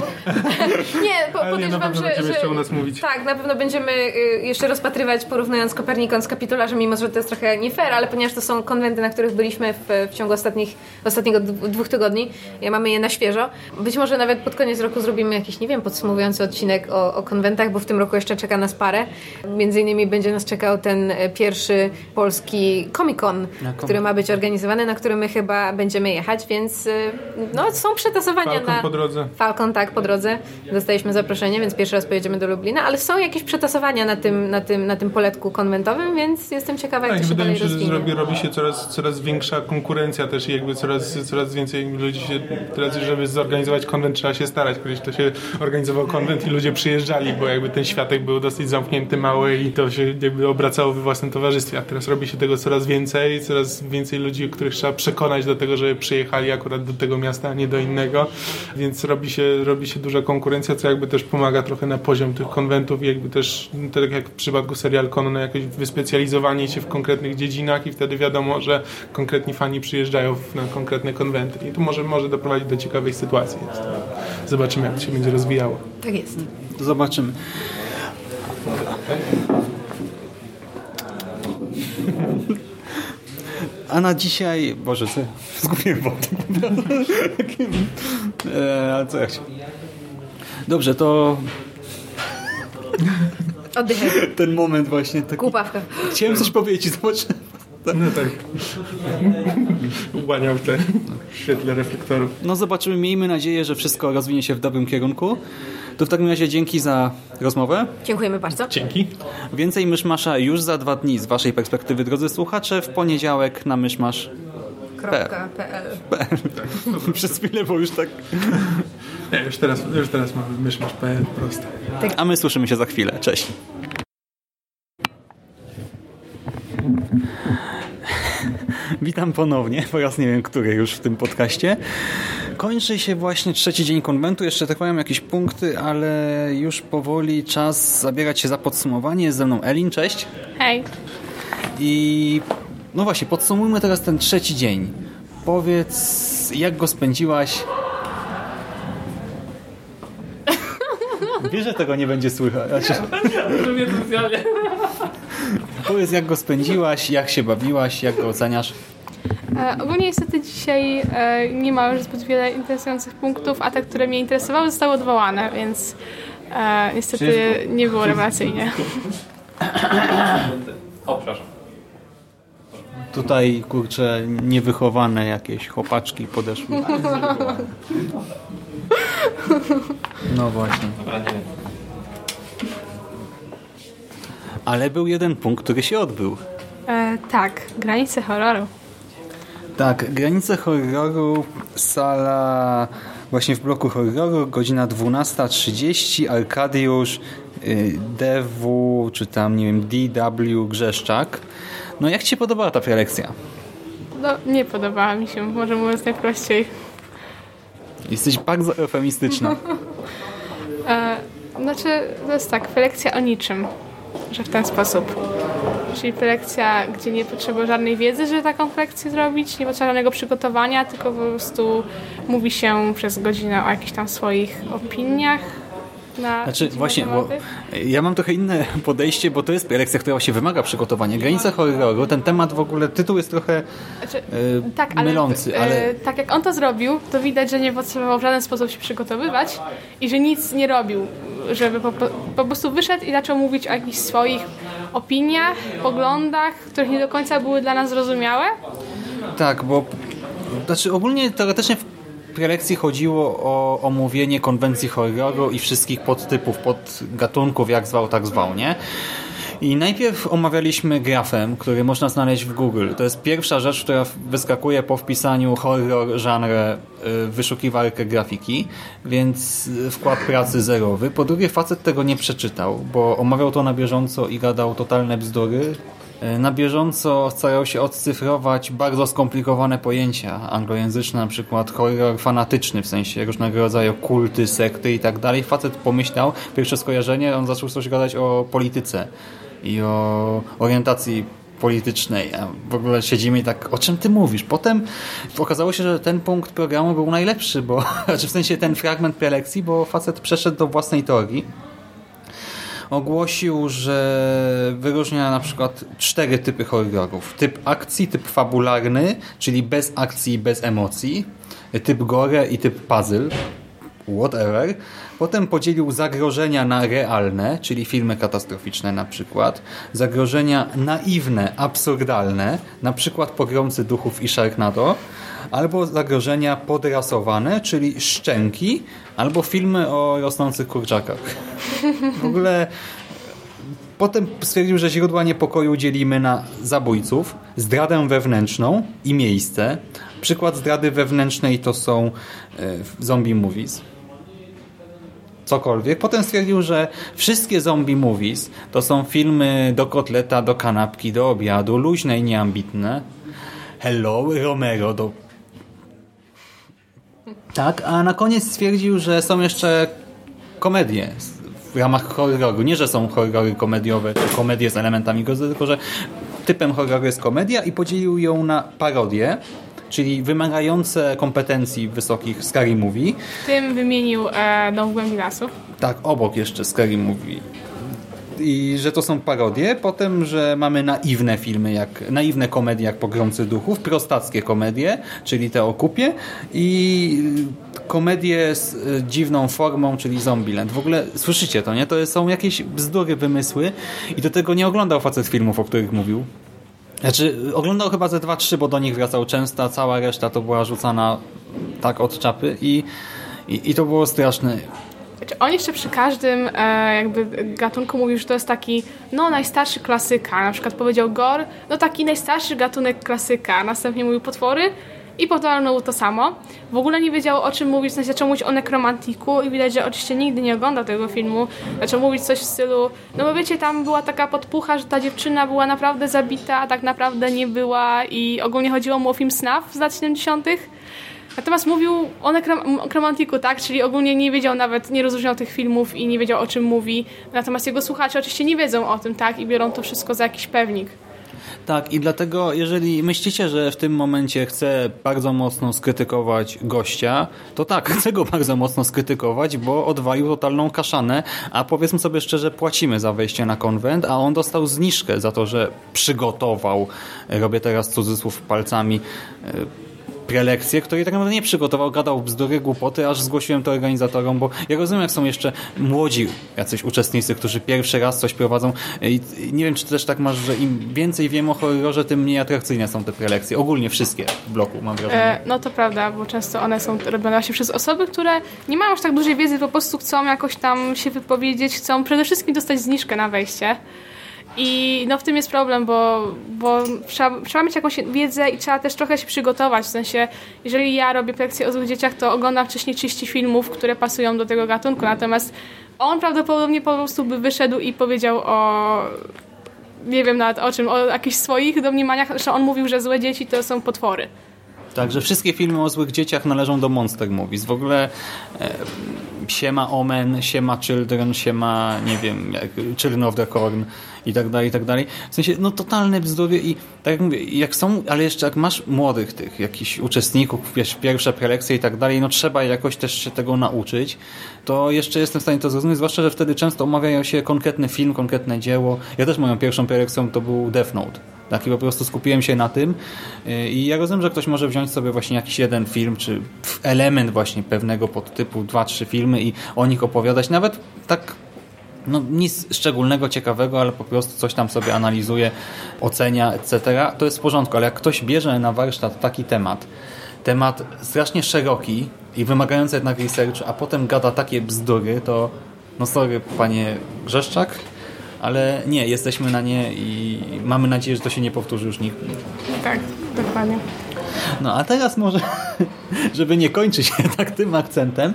[LAUGHS] nie, po,
Ale nie, na
podejrzewam,
pewno
że,
będziemy
że...
jeszcze u nas mówić.
Tak, na pewno będziemy y, jeszcze rozpatrywać, porównując Kopernikon z Kapitularzem, mimo że to jest trochę nie fair, ale ponieważ to są konwenty, na których byliśmy w, w ciągu ostatnich, ostatniego dw- dwóch tygodni, ja mamy je na świeżo. Być może nawet pod koniec roku zrobimy jakiś, nie wiem, podsumowujący odcinek o, o konwentach, bo w tym roku jeszcze czeka nas parę. Między innymi będzie nas czekał ten e, pierwszy polski Comic-Con, który ma być organizowany, na który my chyba będziemy jechać, więc y, no, są przetasowania
Falcon
na...
po drodze.
Falcon, tak, po drodze. Dostaliśmy zaproszenie, więc pierwszy raz pojedziemy do Lublina, ale są jakieś przetasowania na tym, na tym, na tym poletku konwentowym, więc jestem ciekawa, jak
Tak,
to się
wydaje
dalej
mi się, że robi, robi się coraz, coraz większa konkurencja też i jakby coraz, coraz więcej ludzi się, teraz żeby zorganizować konwent trzeba się starać. Kiedyś to się organizował konwent i ludzie przyjeżdżali, bo jakby ten światek był dosyć zamknięty, mały i to się jakby obracało we własnym towarzystwie, a teraz robi się tego coraz więcej, coraz więcej ludzi, których trzeba przekonać do tego, żeby przyjechali akurat do tego miasta, a nie do innego, więc robi się, robi się duża konkurencja, co jakby też pomaga trochę na poziom tych konwentów i jakby też, tak jak w przypadku serial Conan, jakoś wyspecjalizowanie się w konkretnych dziedzinach i wtedy wiadomo, że konkretni fani przyjeżdżają na konkretne konwenty i to może, może doprowadzić do ciekawej sytuacji. Zobaczymy, jak to się będzie rozwijało.
Tak jest.
Zobaczymy. A na dzisiaj... Boże, co? [LAUGHS] Zgubiłem wątek. a co ja chciałem? Dobrze, to
Oddychaj.
ten moment właśnie taki...
Głupawka.
Chciałem coś powiedzieć i zobaczyłem.
No tak. Ułaniał te w świetle reflektorów.
No zobaczymy, miejmy nadzieję, że wszystko rozwinie się w dobrym kierunku. To w takim razie dzięki za rozmowę.
Dziękujemy bardzo.
Dzięki.
Więcej Myszmasza już za dwa dni z waszej perspektywy, drodzy słuchacze, w poniedziałek na myszmasz.
Kropka.pl [LAUGHS]
Przez chwilę, bo już tak...
Nie, już teraz, już teraz mamy myszmasz.pl proste.
A my słyszymy się za chwilę. Cześć. Witam ponownie, po raz nie wiem, który już w tym podcaście. Kończy się właśnie trzeci dzień konwentu, jeszcze trwają jakieś punkty, ale już powoli czas zabierać się za podsumowanie. Jest ze mną Elin, cześć.
Hej.
I no właśnie, podsumujmy teraz ten trzeci dzień. Powiedz, jak go spędziłaś? [LAUGHS] Wiesz, że tego nie będzie słychać. Znaczy, powiedz, jak go spędziłaś, jak się bawiłaś, jak go oceniasz?
E, ogólnie niestety dzisiaj e, nie ma już zbyt wiele interesujących punktów, a te, które mnie interesowały, zostały odwołane, więc e, niestety nie było rewelacyjnie.
O, przepraszam.
Tutaj, kurczę, niewychowane jakieś chłopaczki podeszły. [LAUGHS] No właśnie.
Dobra, nie wiem.
Ale był jeden punkt, który się odbył.
E, tak, granice horroru.
Tak, granice horroru, sala właśnie w bloku horroru, godzina 12.30, Arkadiusz, y, DW, czy tam, nie wiem, DW, Grzeszczak. No jak Ci się podobała ta prelekcja?
No, nie podobała mi się, może mówiąc najprościej.
Jesteś bardzo eufemistyczna. [LAUGHS]
E, znaczy, to jest tak, prelekcja o niczym, że w ten sposób. Czyli prelekcja, gdzie nie potrzeba żadnej wiedzy, żeby taką prelekcję zrobić, nie potrzeba żadnego przygotowania, tylko po prostu mówi się przez godzinę o jakichś tam swoich opiniach. Na
Znaczy właśnie, ja mam trochę inne podejście, bo to jest prelekcja, która właśnie wymaga przygotowania. Granice horroru, ten temat w ogóle, tytuł jest trochę
Znaczy,
e,
tak, ale,
mylący,
e,
ale
tak jak on to zrobił, to widać, że nie potrzebował w żaden sposób się przygotowywać i że nic nie robił, żeby po, po, prostu wyszedł i zaczął mówić o jakichś swoich opiniach, poglądach, które nie do końca były dla nas zrozumiałe.
Tak, bo znaczy ogólnie teoretycznie w prelekcji chodziło o omówienie konwencji horroru i wszystkich podtypów, podgatunków, jak zwał, tak zwał, nie? I najpierw omawialiśmy grafem, który można znaleźć w Google. To jest pierwsza rzecz, która wyskakuje po wpisaniu horror, genre, y, wyszukiwarkę grafiki, więc y, wkład pracy zerowy. Po drugie, facet tego nie przeczytał, bo omawiał to na bieżąco i gadał totalne bzdury. Y, Na bieżąco starał się odcyfrować bardzo skomplikowane pojęcia anglojęzyczne, na przykład horror fanatyczny, w sensie różnego rodzaju kulty, sekty i tak dalej. Facet pomyślał, pierwsze skojarzenie, on zaczął coś gadać o polityce i o orientacji politycznej. A w ogóle siedzimy i tak, o czym ty mówisz? Potem okazało się, że ten punkt programu był najlepszy, bo, [LAUGHS] znaczy w sensie ten fragment prelekcji, bo facet przeszedł do własnej teorii ogłosił, że wyróżnia na przykład cztery typy horrorów. Typ akcji, typ fabularny, czyli bez akcji i bez emocji, typ gore i typ puzzle, whatever. Potem podzielił zagrożenia na realne, czyli filmy katastroficzne na przykład, zagrożenia naiwne, absurdalne, na przykład Pogromcy Duchów i Sharknado, albo zagrożenia podrasowane, czyli Szczęki, albo filmy o rosnących kurczakach. W ogóle potem stwierdził, że źródła niepokoju dzielimy na zabójców, zdradę wewnętrzną i miejsce. Przykład zdrady wewnętrznej to są e, zombie movies cokolwiek. Potem stwierdził, że wszystkie zombie movies to są filmy do kotleta, do kanapki, do obiadu, luźne i nieambitne. Hello, Romero, do... Tak, a na koniec stwierdził, że są jeszcze komedie w ramach horroru. Nie, że są horrory komediowe, czy komedie z elementami grozy, tylko że typem horroru jest komedia i podzielił ją na parodie, czyli wymagające kompetencji wysokich Scary Movie.
W tym wymienił e, Dom w głębi lasu.
Tak, obok jeszcze Scary Movie. I że to są parodie, potem, że mamy naiwne filmy, jak naiwne komedie jak Pogromcy Duchów, prostackie komedie, czyli te o kupie i komedie z e, dziwną formą, czyli Zombieland. W ogóle słyszycie to, nie? To są jakieś bzdury, wymysły i do tego nie oglądał facet filmów, o których mówił. Znaczy, oglądał chyba ze 2-3, bo do nich wracał często, a cała reszta to była rzucana tak od czapy i, i, i to było straszne.
Znaczy, on jeszcze przy każdym e, jakby gatunku mówił, że to jest taki no najstarszy klasyka. Na przykład powiedział gore, no taki najstarszy gatunek klasyka. Następnie mówił potwory i powtarzał to samo. W ogóle nie wiedział o czym mówić, w sensie zaczął mówić o nekromantiku i widać, że oczywiście nigdy nie oglądał tego filmu. Zaczął mówić coś w stylu, no bo wiecie, tam była taka podpucha, że ta dziewczyna była naprawdę zabita, a tak naprawdę nie była i ogólnie chodziło mu o film Snuff z lat 70. Natomiast mówił o nekrom- nekromantiku, tak? Czyli ogólnie nie wiedział nawet, nie rozróżniał tych filmów i nie wiedział o czym mówi. Natomiast jego słuchacze oczywiście nie wiedzą o tym, tak? I biorą to wszystko za jakiś pewnik.
Tak, i dlatego jeżeli myślicie, że w tym momencie chcę bardzo mocno skrytykować gościa, to tak, [LAUGHS] chcę go bardzo mocno skrytykować, bo odwalił totalną kaszanę, a powiedzmy sobie szczerze, płacimy za wejście na konwent, a on dostał zniżkę za to, że przygotował, robię teraz cudzysłów palcami, prelekcję, której tak naprawdę nie przygotował, gadał bzdury, głupoty, aż zgłosiłem to organizatorom, bo ja rozumiem, jak są jeszcze młodzi jacyś uczestnicy, którzy pierwszy raz coś prowadzą i nie wiem, czy też tak masz, że im więcej wiem o horrorze, tym mniej atrakcyjne są te prelekcje. Ogólnie wszystkie w bloku, mam wrażenie.
E, no to prawda, bo często one są robione właśnie przez osoby, które nie mają aż tak dużej wiedzy, po prostu chcą jakoś tam się wypowiedzieć, chcą przede wszystkim dostać zniżkę na wejście. I no w tym jest problem, bo, bo trzeba, trzeba mieć jakąś wiedzę i trzeba też trochę się przygotować. W sensie, jeżeli ja robię prelekcję o złych dzieciach, to oglądam wcześniej 30 filmów, które pasują do tego gatunku. Natomiast on prawdopodobnie po prostu by wyszedł i powiedział o nie wiem nawet o czym, o jakichś swoich domniemaniach. Zresztą on mówił, że złe dzieci to są potwory.
Także wszystkie filmy o złych dzieciach należą do Monster Movies. W ogóle e, Siema Omen, Siema Children, Siema, nie wiem, jak, Children of the Corn i tak dalej, i tak dalej. W sensie, no totalne bzdury i tak jak mówię, jak są, ale jeszcze jak masz młodych tych jakichś uczestników, wiesz, pierwsze prelekcje i tak dalej, no trzeba jakoś też się tego nauczyć, to jeszcze jestem w stanie to zrozumieć, zwłaszcza, że wtedy często omawiają się konkretny film, konkretne dzieło. Ja też moją pierwszą prelekcją to był Death Note. Tak, i po prostu skupiłem się na tym i ja rozumiem, że ktoś może wziąć sobie właśnie jakiś jeden film, czy element właśnie pewnego podtypu, dwa, trzy filmy i o nich opowiadać, nawet tak no nic szczególnego, ciekawego, ale po prostu coś tam sobie analizuje, ocenia, etc. To jest w porządku, ale jak ktoś bierze na warsztat taki temat, temat strasznie szeroki i wymagający jednak research, a potem gada takie bzdury, to no sorry, panie Grzeszczak, ale nie, jesteśmy na nie i mamy nadzieję, że to się nie powtórzy już nigdy.
Tak, dokładnie.
No a teraz może, [LAUGHS] żeby nie kończyć [LAUGHS] tak tym akcentem,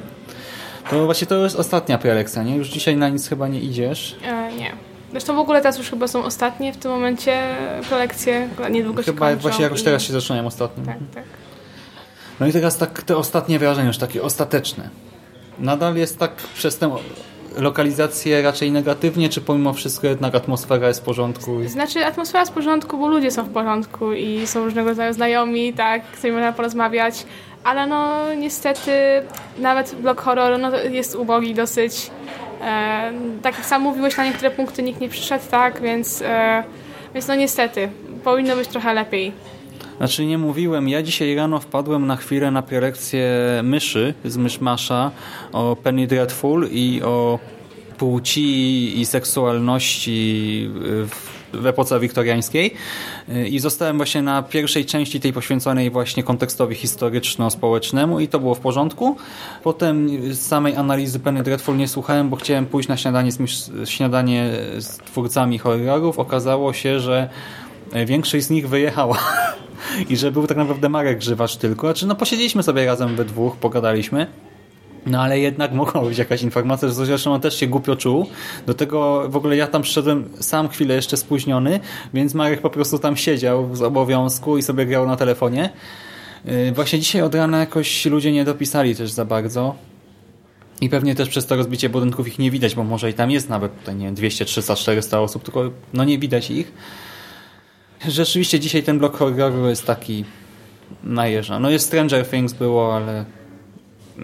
to właśnie to jest ostatnia prelekcja, nie? Już dzisiaj na nic chyba nie idziesz.
E, nie. Zresztą w ogóle teraz już chyba są ostatnie w tym momencie prelekcje, niedługo się
Chyba właśnie jakoś i... teraz się zaczynają ostatnie.
Tak, tak.
No i teraz tak te ostatnie wrażenia, już takie ostateczne. Nadal jest tak przez tę lokalizację raczej negatywnie, czy pomimo wszystko jednak atmosfera jest w porządku?
Znaczy atmosfera jest w porządku, bo ludzie są w porządku i są różnego rodzaju znajomi, tak, z którymi można porozmawiać, ale no niestety nawet blok horror no, jest ubogi dosyć. E, tak jak sam mówiłeś, na niektóre punkty nikt nie przyszedł, tak, więc, e, więc no niestety, powinno być trochę lepiej.
Znaczy nie mówiłem, ja dzisiaj rano wpadłem na chwilę na prelekcję myszy z Myszmasza o Penny Dreadful i o płci i seksualności w epoce wiktoriańskiej i zostałem właśnie na pierwszej części tej poświęconej właśnie kontekstowi historyczno-społecznemu i to było w porządku. Potem samej analizy Penny Dreadful nie słuchałem, bo chciałem pójść na śniadanie z, śniadanie z twórcami horrorów. Okazało się, że większość z nich wyjechała [LAUGHS] i że był tak naprawdę Marek Grzywacz tylko. Znaczy, no posiedzieliśmy sobie razem we dwóch, pogadaliśmy. No ale jednak mogła być jakaś informacja, że zresztą on też się głupio czuł. Do tego w ogóle ja tam przyszedłem sam chwilę jeszcze spóźniony, więc Marek po prostu tam siedział z obowiązku i sobie grał na telefonie. Y, właśnie dzisiaj od rana jakoś ludzie nie dopisali też za bardzo. I pewnie też przez to rozbicie budynków ich nie widać, bo może i tam jest nawet tutaj, nie wiem, 200, 300, 400 osób, tylko no nie widać ich. Rzeczywiście dzisiaj ten blok horroru jest taki najeżdża. No jest Stranger Things było, ale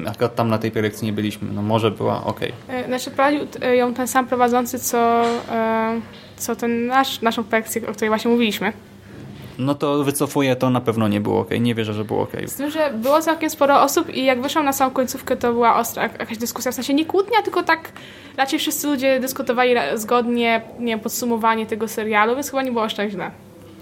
akurat tam na tej prelekcji nie byliśmy. No może była ok.
E, znaczy prowadził e, ją ten sam prowadzący, co, e, co ten nasz, naszą prelekcję, o której właśnie mówiliśmy.
No to wycofuję, to na pewno nie było ok. Nie wierzę, że było ok.
Z tym, że było całkiem sporo osób i jak wyszłam na samą końcówkę, to była ostra jakaś dyskusja. W sensie nie kłótnia, tylko tak raczej wszyscy ludzie dyskutowali zgodnie, nie wiem, podsumowanie tego serialu, więc chyba nie było aż tak źle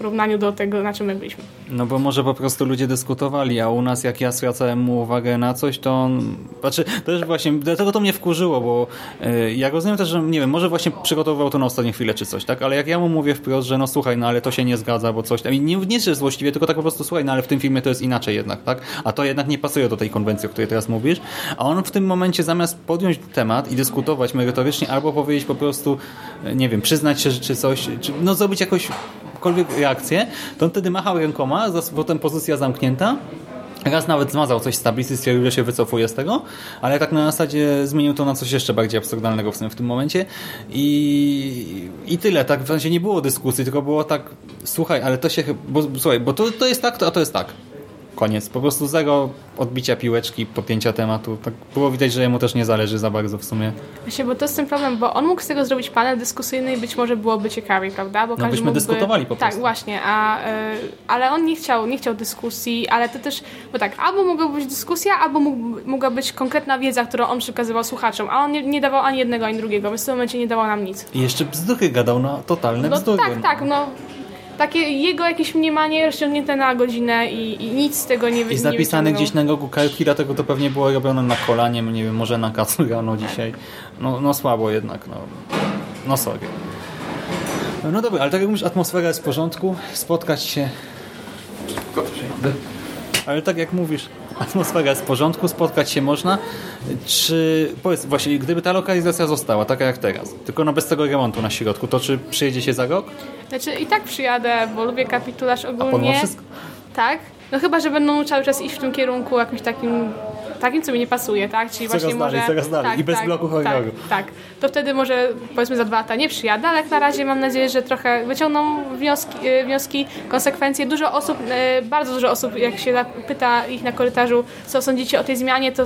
porównaniu do tego, na czym my byliśmy.
No bo może po prostu ludzie dyskutowali, a u nas jak ja zwracałem mu uwagę na coś, to on... Znaczy, też właśnie, dlatego to mnie wkurzyło, bo yy, ja rozumiem też, że nie wiem, może właśnie przygotowywał to na ostatnią chwilę czy coś, tak? Ale jak ja mu mówię wprost, że no słuchaj, no ale to się nie zgadza, bo coś tam... I nie, nie że złośliwie, tylko tak po prostu słuchaj, no ale w tym filmie to jest inaczej jednak, tak? A to jednak nie pasuje do tej konwencji, o której teraz mówisz. A on w tym momencie zamiast podjąć temat i dyskutować merytorycznie, albo powiedzieć po prostu, nie wiem, przyznać się, czy coś, czy, no zrobić jakoś jakąkolwiek reakcję, to on wtedy machał rękoma, potem pozycja zamknięta, Raz nawet zmazał coś z tablicy, stwierdził, że się wycofuje z tego, ale tak na zasadzie zmienił to na coś jeszcze bardziej absurdalnego w tym, w tym momencie. I, i tyle, tak w sensie nie było dyskusji, tylko było tak, słuchaj, ale to się, bo, słuchaj, bo to, to jest tak, to, a to jest tak koniec. Po prostu zero odbicia piłeczki, popięcia tematu. Tak było widać, że jemu też nie zależy za bardzo w sumie.
Właśnie, bo to jest ten problem, bo on mógł z tego zrobić panel dyskusyjny i być może byłoby ciekawiej, prawda? Bo
no byśmy mógłby... dyskutowali po
tak, prostu. Tak, właśnie, a, y, ale on nie chciał, nie chciał dyskusji, ale to też, bo tak, albo mogła być dyskusja, albo mógł, mogła być konkretna wiedza, którą on przekazywał słuchaczom, a on nie, nie dawał ani jednego, ani drugiego, więc w tym momencie nie dawał nam nic.
I jeszcze bzdury gadał na totalne
no,
bzdury.
Tak, tak, no takie jego jakieś mniemanie rozciągnięte na godzinę i, i nic z tego nie
I zapisane gdzieś na Google Calendar, dlatego to pewnie było robione na kolanie, nie wiem, może na kacu rano dzisiaj. No, no słabo jednak, no, no sorry. No dobra, ale tak jak mówisz, atmosfera jest w porządku, spotkać się... Ale tak jak mówisz, atmosfera jest w porządku, spotkać się można. Czy, powiedz właśnie, gdyby ta lokalizacja została taka jak teraz, tylko no bez tego remontu na środku, to czy przyjedzie się za rok?
Znaczy i tak przyjadę, bo lubię kapitularz ogólnie.
wszystko?
Tak. No chyba, że będą cały czas iść w tym kierunku jakimś takim, takim co mi nie pasuje, tak? Czyli
Coraz
właśnie
dalej,
może...
coraz dalej.
Tak,
I bez
tak,
bloku
tak,
horroru.
tak. To wtedy może powiedzmy za dwa lata nie przyjadę, ale jak na razie mam nadzieję, że trochę wyciągną wnioski, e, wnioski konsekwencje. Dużo osób, e, bardzo dużo osób, jak się pyta ich na korytarzu, co sądzicie o tej zmianie, to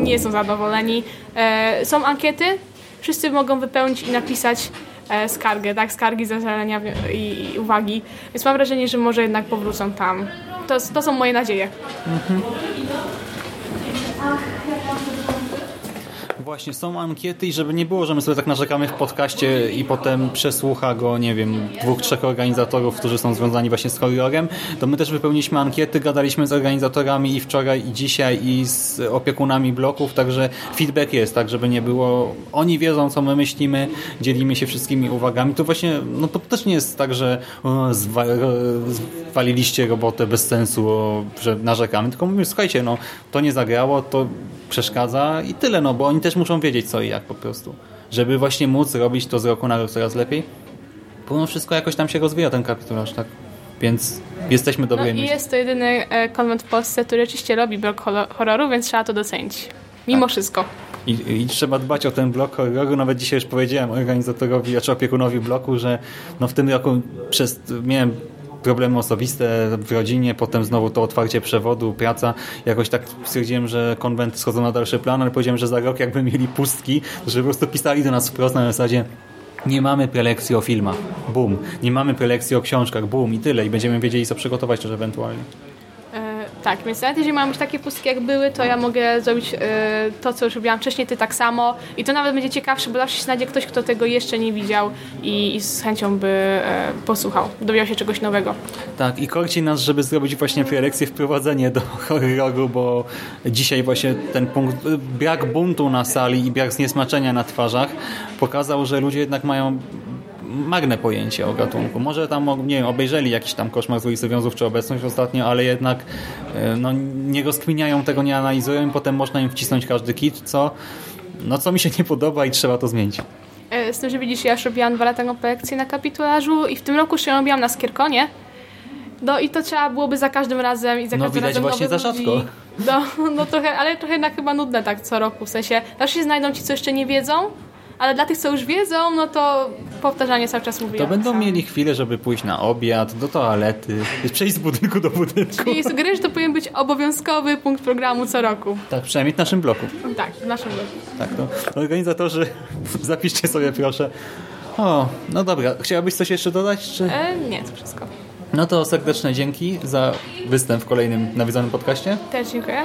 nie są zadowoleni. E, Są ankiety, wszyscy mogą wypełnić i napisać e, skargę, tak, skargi, zażalenia i, i uwagi. Więc mam wrażenie, że może jednak powrócą tam. To, to są moje nadzieje.
啊 Właśnie, są ankiety i żeby nie było, że my sobie tak narzekamy w podcaście i potem przesłucha go, nie wiem, dwóch, trzech organizatorów, którzy są związani właśnie z horrorem, to my też wypełniliśmy ankiety, gadaliśmy z organizatorami i wczoraj, i dzisiaj, i z opiekunami bloków, także feedback jest, tak, żeby nie było... Oni wiedzą, co my myślimy, dzielimy się wszystkimi uwagami. To właśnie, no to też nie jest tak, że o, zwa, ro, zwaliliście robotę bez sensu, o, że narzekamy, tylko mówimy, słuchajcie, no to nie zagrało, to przeszkadza i tyle, no bo oni też muszą wiedzieć co i jak po prostu. Żeby właśnie móc robić to z roku na rok coraz lepiej. No wszystko jakoś tam się rozwija ten kapitularz, tak? Więc jesteśmy
No
dobrej
i jest to jedyny e, konwent w Polsce, który rzeczywiście robi blok horroru, więc trzeba to docenić. Mimo wszystko.
I, I trzeba dbać o ten blok horroru. Nawet dzisiaj już powiedziałem organizatorowi, znaczy opiekunowi bloku, że no w tym roku przez, miałem problemy osobiste w rodzinie, potem znowu to otwarcie przewodu, praca. Jakoś tak stwierdziłem, że konwenty schodzą na dalszy plan, ale powiedziałem, że za rok jakby mieli pustki, że po prostu pisali do nas wprost na zasadzie nie mamy prelekcji o filmach, boom. Nie mamy prelekcji o książkach, boom i tyle. I będziemy wiedzieli, co przygotować też ewentualnie.
Tak, więc nawet jeżeli mam być takie pustki jak były, to ja mogę zrobić e, to, co już robiłam wcześniej, ty tak samo. I to nawet będzie ciekawsze, bo zawsze się znajdzie ktoś, kto tego jeszcze nie widział i, i z chęcią by e, posłuchał, dowiedział się czegoś nowego.
Tak, i korci nas, żeby zrobić właśnie prelekcję, wprowadzenie do horroru, bo dzisiaj właśnie ten punkt, brak buntu na sali i brak zniesmaczenia na twarzach pokazał, że ludzie jednak mają magne pojęcie o gatunku. Może tam, nie wiem, obejrzeli jakiś tam koszmar z ulicy Wiązów czy obecność ostatnio, ale jednak e, no, nie rozkminiają tego, nie analizują i potem można im wcisnąć każdy kit, co, no, co mi się [LAUGHS] nie podoba i trzeba to zmienić.
E, Z tym, że widzisz, ja już robiłam dwa lata temu prelekcję na kapitularzu i w tym roku już ją robiłam na Skierkonie. No i to trzeba byłoby za każdym razem i za
No,
każdym
widać
razem
właśnie
nowych
za
ludzi.
rzadko.
No, [LAUGHS] no trochę, ale trochę jednak chyba nudne tak co roku, w sensie zawsze się znajdą ci, co jeszcze nie wiedzą, ale dla tych, co już wiedzą, no to powtarzanie cały czas mówi.
To będą
samym.
mieli chwilę, żeby pójść na obiad, do toalety, przejść z budynku do budynku.
Czyli sugeruję, że to powinien być obowiązkowy punkt programu co roku.
Tak, przynajmniej w naszym bloku.
Tak, w naszym roku.
Tak, to organizatorzy, [LAUGHS] zapiszcie sobie proszę. O, no dobra, chciałabyś coś jeszcze dodać? Czy...
E, nie, to wszystko.
No to serdeczne dzięki za występ w kolejnym nawiedzonym podcaście.
Też dziękuję.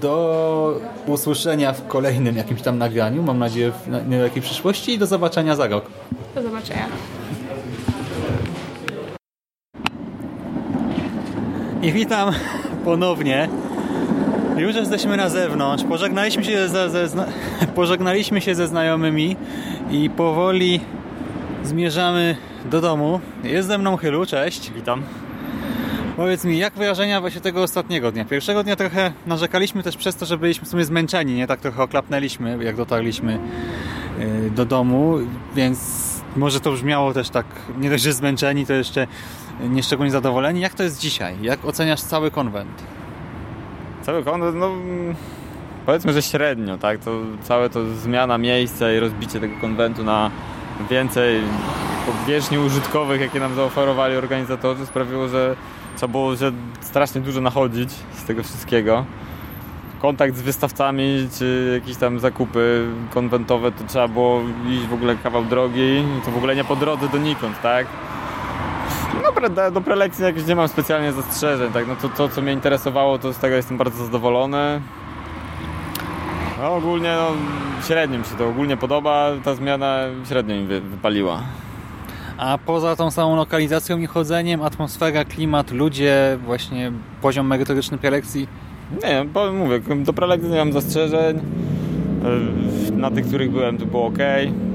Do usłyszenia w kolejnym jakimś tam nagraniu, mam nadzieję w niedalekiej przyszłości i do zobaczenia za rok.
Do zobaczenia.
I witam [LAUGHS] ponownie. Już jesteśmy na zewnątrz. Pożegnaliśmy się ze, ze, zna... [LAUGHS] Pożegnaliśmy się ze znajomymi i powoli zmierzamy do domu. Jest ze mną Chylu, cześć. Witam. Powiedz mi, jak wrażenia właśnie tego ostatniego dnia? Pierwszego dnia trochę narzekaliśmy też przez to, że byliśmy w sumie zmęczeni, nie? Tak trochę oklapnęliśmy, jak dotarliśmy yy, do domu, więc może to brzmiało też tak, nie dość, że zmęczeni, to jeszcze nieszczególnie zadowoleni. Jak to jest dzisiaj? Jak oceniasz cały konwent?
Cały konwent, no powiedzmy, że średnio, tak? To całe to zmiana miejsca i rozbicie tego konwentu na więcej powierzchni użytkowych, jakie nam zaoferowali organizatorzy, sprawiło, że trzeba było że strasznie dużo nachodzić z tego wszystkiego. Kontakt z wystawcami, czy jakieś tam zakupy konwentowe, to trzeba było iść w ogóle kawał drogi, to w ogóle nie po drodze donikąd, tak? No, do prelekcji jakieś nie mam specjalnie zastrzeżeń, tak? No to, to, co mnie interesowało, to z tego jestem bardzo zadowolony. No, ogólnie no, średnio mi się to ogólnie podoba, ta zmiana średnio mi wy, wypaliła.
A poza tą samą lokalizacją i chodzeniem, atmosfera, klimat, ludzie, właśnie poziom merytoryczny prelekcji,
Nie, powiem, mówię, do prelekcji nie mam zastrzeżeń. Na tych, których byłem, to było ok.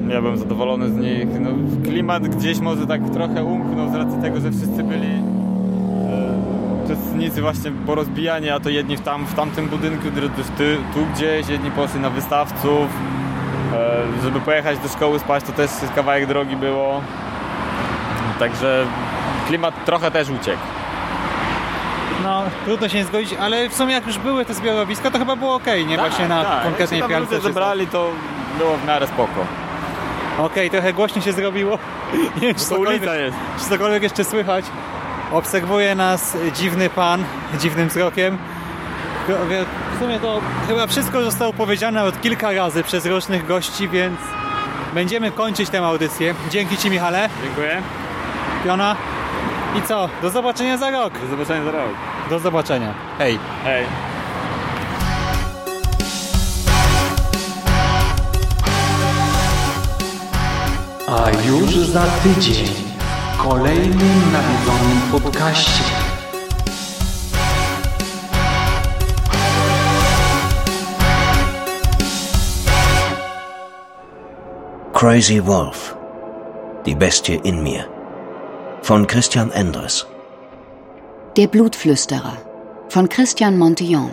ja byłem zadowolony z nich. No, klimat gdzieś może tak trochę umknął z racji tego, że wszyscy byli e, uczestnicy właśnie porozbijani, a to jedni w, tam, w tamtym budynku, drugi tu gdzieś, jedni poszli na wystawców. E, żeby pojechać do szkoły spać, to też kawałek drogi było. Także klimat trochę też uciekł.
No, trudno się nie zgodzić, ale w sumie jak już były te zbiorowiska, to chyba było ok, nie? Właśnie na
tak.
konkretnej
Jak
piance.
ludzie
czy co.
zebrali, to było w miarę spoko.
Okej, trochę głośno się zrobiło. [LAUGHS] Nie wiem, czy
To
cokolwiek,
ulica jest.
czy cokolwiek jeszcze słychać. Obserwuje nas dziwny pan, dziwnym wzrokiem. W sumie to chyba wszystko zostało powiedziane od kilka razy przez różnych gości, więc będziemy kończyć tę audycję. Dzięki Ci Michale,
Dziękuję.
I co? Do zobaczenia za rok.
Do zobaczenia za rok.
Do zobaczenia. Hej.
Hej.
A już za tydzień w kolejnym nawiedzonym podcaście.
Crazy Wolf. Die Bestie in mir. Von Christian Endres.
Der Blutflüsterer von Christian Montillon.